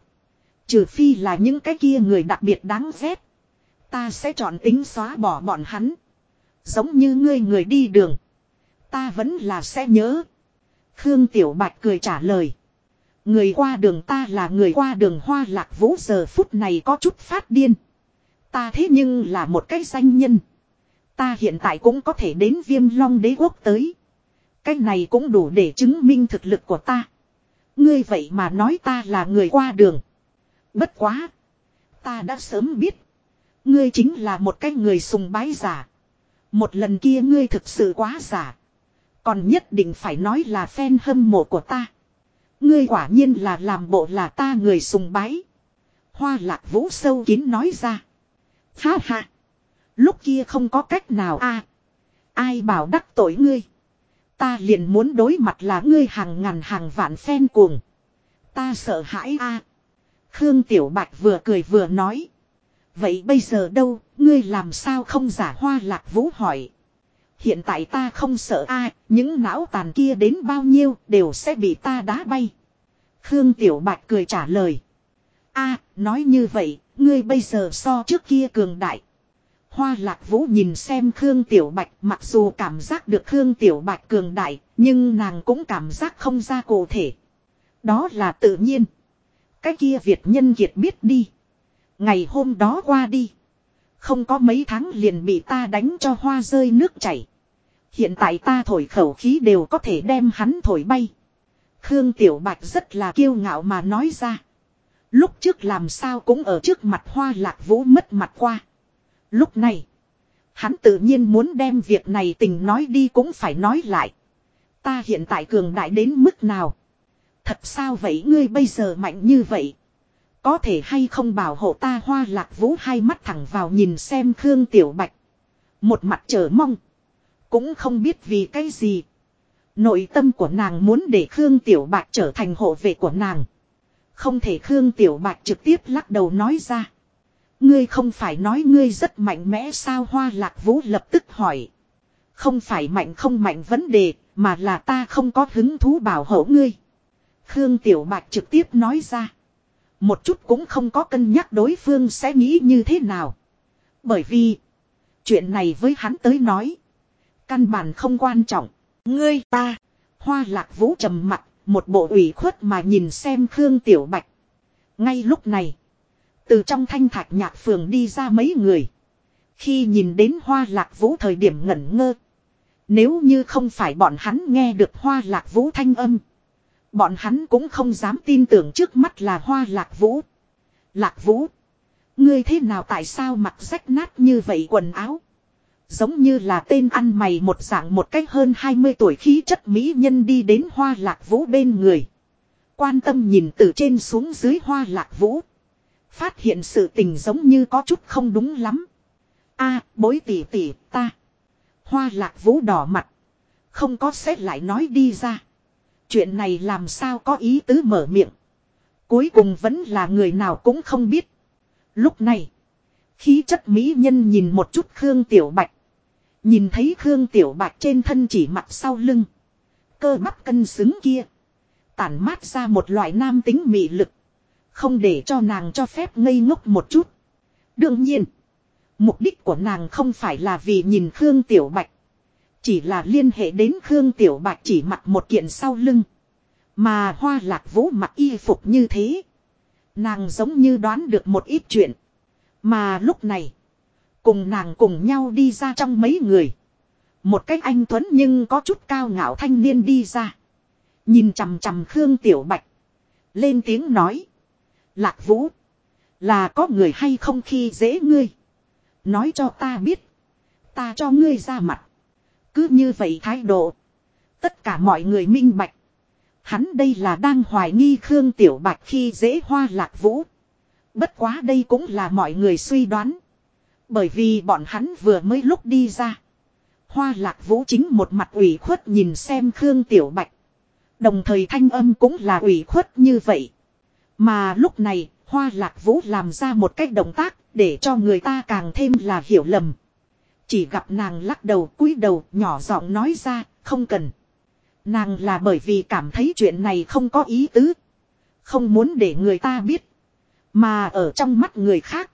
Trừ phi là những cái kia người đặc biệt đáng ghét. Ta sẽ chọn tính xóa bỏ bọn hắn. Giống như ngươi người đi đường. Ta vẫn là sẽ nhớ. Khương Tiểu Bạch cười trả lời. Người qua đường ta là người qua đường hoa lạc vũ giờ phút này có chút phát điên. Ta thế nhưng là một cái danh nhân. Ta hiện tại cũng có thể đến viêm long đế quốc tới. Cái này cũng đủ để chứng minh thực lực của ta. Ngươi vậy mà nói ta là người qua đường. Bất quá. Ta đã sớm biết. Ngươi chính là một cái người sùng bái giả. Một lần kia ngươi thực sự quá giả. Còn nhất định phải nói là fan hâm mộ của ta. Ngươi quả nhiên là làm bộ là ta người sùng bái. Hoa lạc vũ sâu kín nói ra. Ha ha. Lúc kia không có cách nào a Ai bảo đắc tội ngươi. Ta liền muốn đối mặt là ngươi hàng ngàn hàng vạn phen cuồng. Ta sợ hãi a Khương Tiểu Bạch vừa cười vừa nói. Vậy bây giờ đâu, ngươi làm sao không giả hoa lạc vũ hỏi. Hiện tại ta không sợ ai, những não tàn kia đến bao nhiêu đều sẽ bị ta đá bay. Khương Tiểu Bạch cười trả lời. a nói như vậy, ngươi bây giờ so trước kia cường đại. Hoa lạc vũ nhìn xem Khương Tiểu Bạch mặc dù cảm giác được Khương Tiểu Bạch cường đại, nhưng nàng cũng cảm giác không ra cụ thể. Đó là tự nhiên. Cái kia Việt nhân kiệt biết đi. Ngày hôm đó qua đi. Không có mấy tháng liền bị ta đánh cho hoa rơi nước chảy. Hiện tại ta thổi khẩu khí đều có thể đem hắn thổi bay. Khương Tiểu Bạch rất là kiêu ngạo mà nói ra. Lúc trước làm sao cũng ở trước mặt hoa lạc vũ mất mặt qua. Lúc này. Hắn tự nhiên muốn đem việc này tình nói đi cũng phải nói lại. Ta hiện tại cường đại đến mức nào. Thật sao vậy ngươi bây giờ mạnh như vậy. Có thể hay không bảo hộ ta hoa lạc vũ hai mắt thẳng vào nhìn xem Khương Tiểu Bạch. Một mặt chờ mong. Cũng không biết vì cái gì. Nội tâm của nàng muốn để Khương Tiểu Bạch trở thành hộ vệ của nàng. Không thể Khương Tiểu Bạch trực tiếp lắc đầu nói ra. Ngươi không phải nói ngươi rất mạnh mẽ sao hoa lạc vũ lập tức hỏi. Không phải mạnh không mạnh vấn đề, mà là ta không có hứng thú bảo hộ ngươi. Khương Tiểu Bạch trực tiếp nói ra. Một chút cũng không có cân nhắc đối phương sẽ nghĩ như thế nào. Bởi vì, chuyện này với hắn tới nói. Căn bản không quan trọng. Ngươi ta, hoa lạc vũ trầm mặt, một bộ ủy khuất mà nhìn xem Khương Tiểu Bạch. Ngay lúc này, từ trong thanh thạch nhạc phường đi ra mấy người. Khi nhìn đến hoa lạc vũ thời điểm ngẩn ngơ. Nếu như không phải bọn hắn nghe được hoa lạc vũ thanh âm. Bọn hắn cũng không dám tin tưởng trước mắt là hoa lạc vũ. Lạc vũ. Ngươi thế nào tại sao mặc rách nát như vậy quần áo. Giống như là tên ăn mày một dạng một cách hơn 20 tuổi khí chất mỹ nhân đi đến hoa lạc vũ bên người. Quan tâm nhìn từ trên xuống dưới hoa lạc vũ. Phát hiện sự tình giống như có chút không đúng lắm. a, bối tỷ tỷ, ta. Hoa lạc vũ đỏ mặt. Không có xét lại nói đi ra. Chuyện này làm sao có ý tứ mở miệng. Cuối cùng vẫn là người nào cũng không biết. Lúc này. Khí chất mỹ nhân nhìn một chút Khương Tiểu Bạch. Nhìn thấy Khương Tiểu Bạch trên thân chỉ mặt sau lưng. Cơ bắp cân xứng kia. Tản mát ra một loại nam tính mị lực. Không để cho nàng cho phép ngây ngốc một chút. Đương nhiên. Mục đích của nàng không phải là vì nhìn Khương Tiểu Bạch. Chỉ là liên hệ đến Khương Tiểu Bạch chỉ mặc một kiện sau lưng. Mà hoa lạc vũ mặc y phục như thế. Nàng giống như đoán được một ít chuyện. Mà lúc này. Cùng nàng cùng nhau đi ra trong mấy người. Một cách anh Tuấn nhưng có chút cao ngạo thanh niên đi ra. Nhìn chằm chằm Khương Tiểu Bạch. Lên tiếng nói. Lạc Vũ. Là có người hay không khi dễ ngươi. Nói cho ta biết. Ta cho ngươi ra mặt. Cứ như vậy thái độ. Tất cả mọi người minh bạch. Hắn đây là đang hoài nghi Khương Tiểu Bạch khi dễ hoa lạc vũ. Bất quá đây cũng là mọi người suy đoán. Bởi vì bọn hắn vừa mới lúc đi ra. Hoa lạc vũ chính một mặt ủy khuất nhìn xem Khương Tiểu Bạch. Đồng thời thanh âm cũng là ủy khuất như vậy. Mà lúc này, hoa lạc vũ làm ra một cách động tác để cho người ta càng thêm là hiểu lầm. Chỉ gặp nàng lắc đầu cúi đầu nhỏ giọng nói ra, không cần. Nàng là bởi vì cảm thấy chuyện này không có ý tứ. Không muốn để người ta biết. Mà ở trong mắt người khác.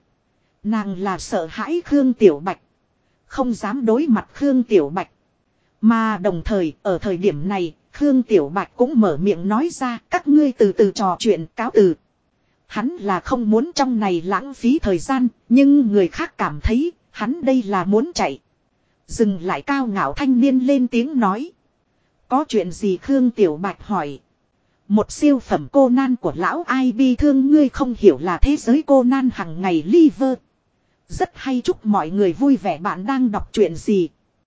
Nàng là sợ hãi Khương Tiểu Bạch. Không dám đối mặt Khương Tiểu Bạch. Mà đồng thời ở thời điểm này Khương Tiểu Bạch cũng mở miệng nói ra các ngươi từ từ trò chuyện cáo từ. Hắn là không muốn trong này lãng phí thời gian nhưng người khác cảm thấy hắn đây là muốn chạy. Dừng lại cao ngạo thanh niên lên tiếng nói. Có chuyện gì Khương Tiểu Bạch hỏi. Một siêu phẩm cô nan của lão ai bi thương ngươi không hiểu là thế giới cô nan hằng ngày liver. Rất hay chúc mọi người vui vẻ bạn đang đọc chuyện gì.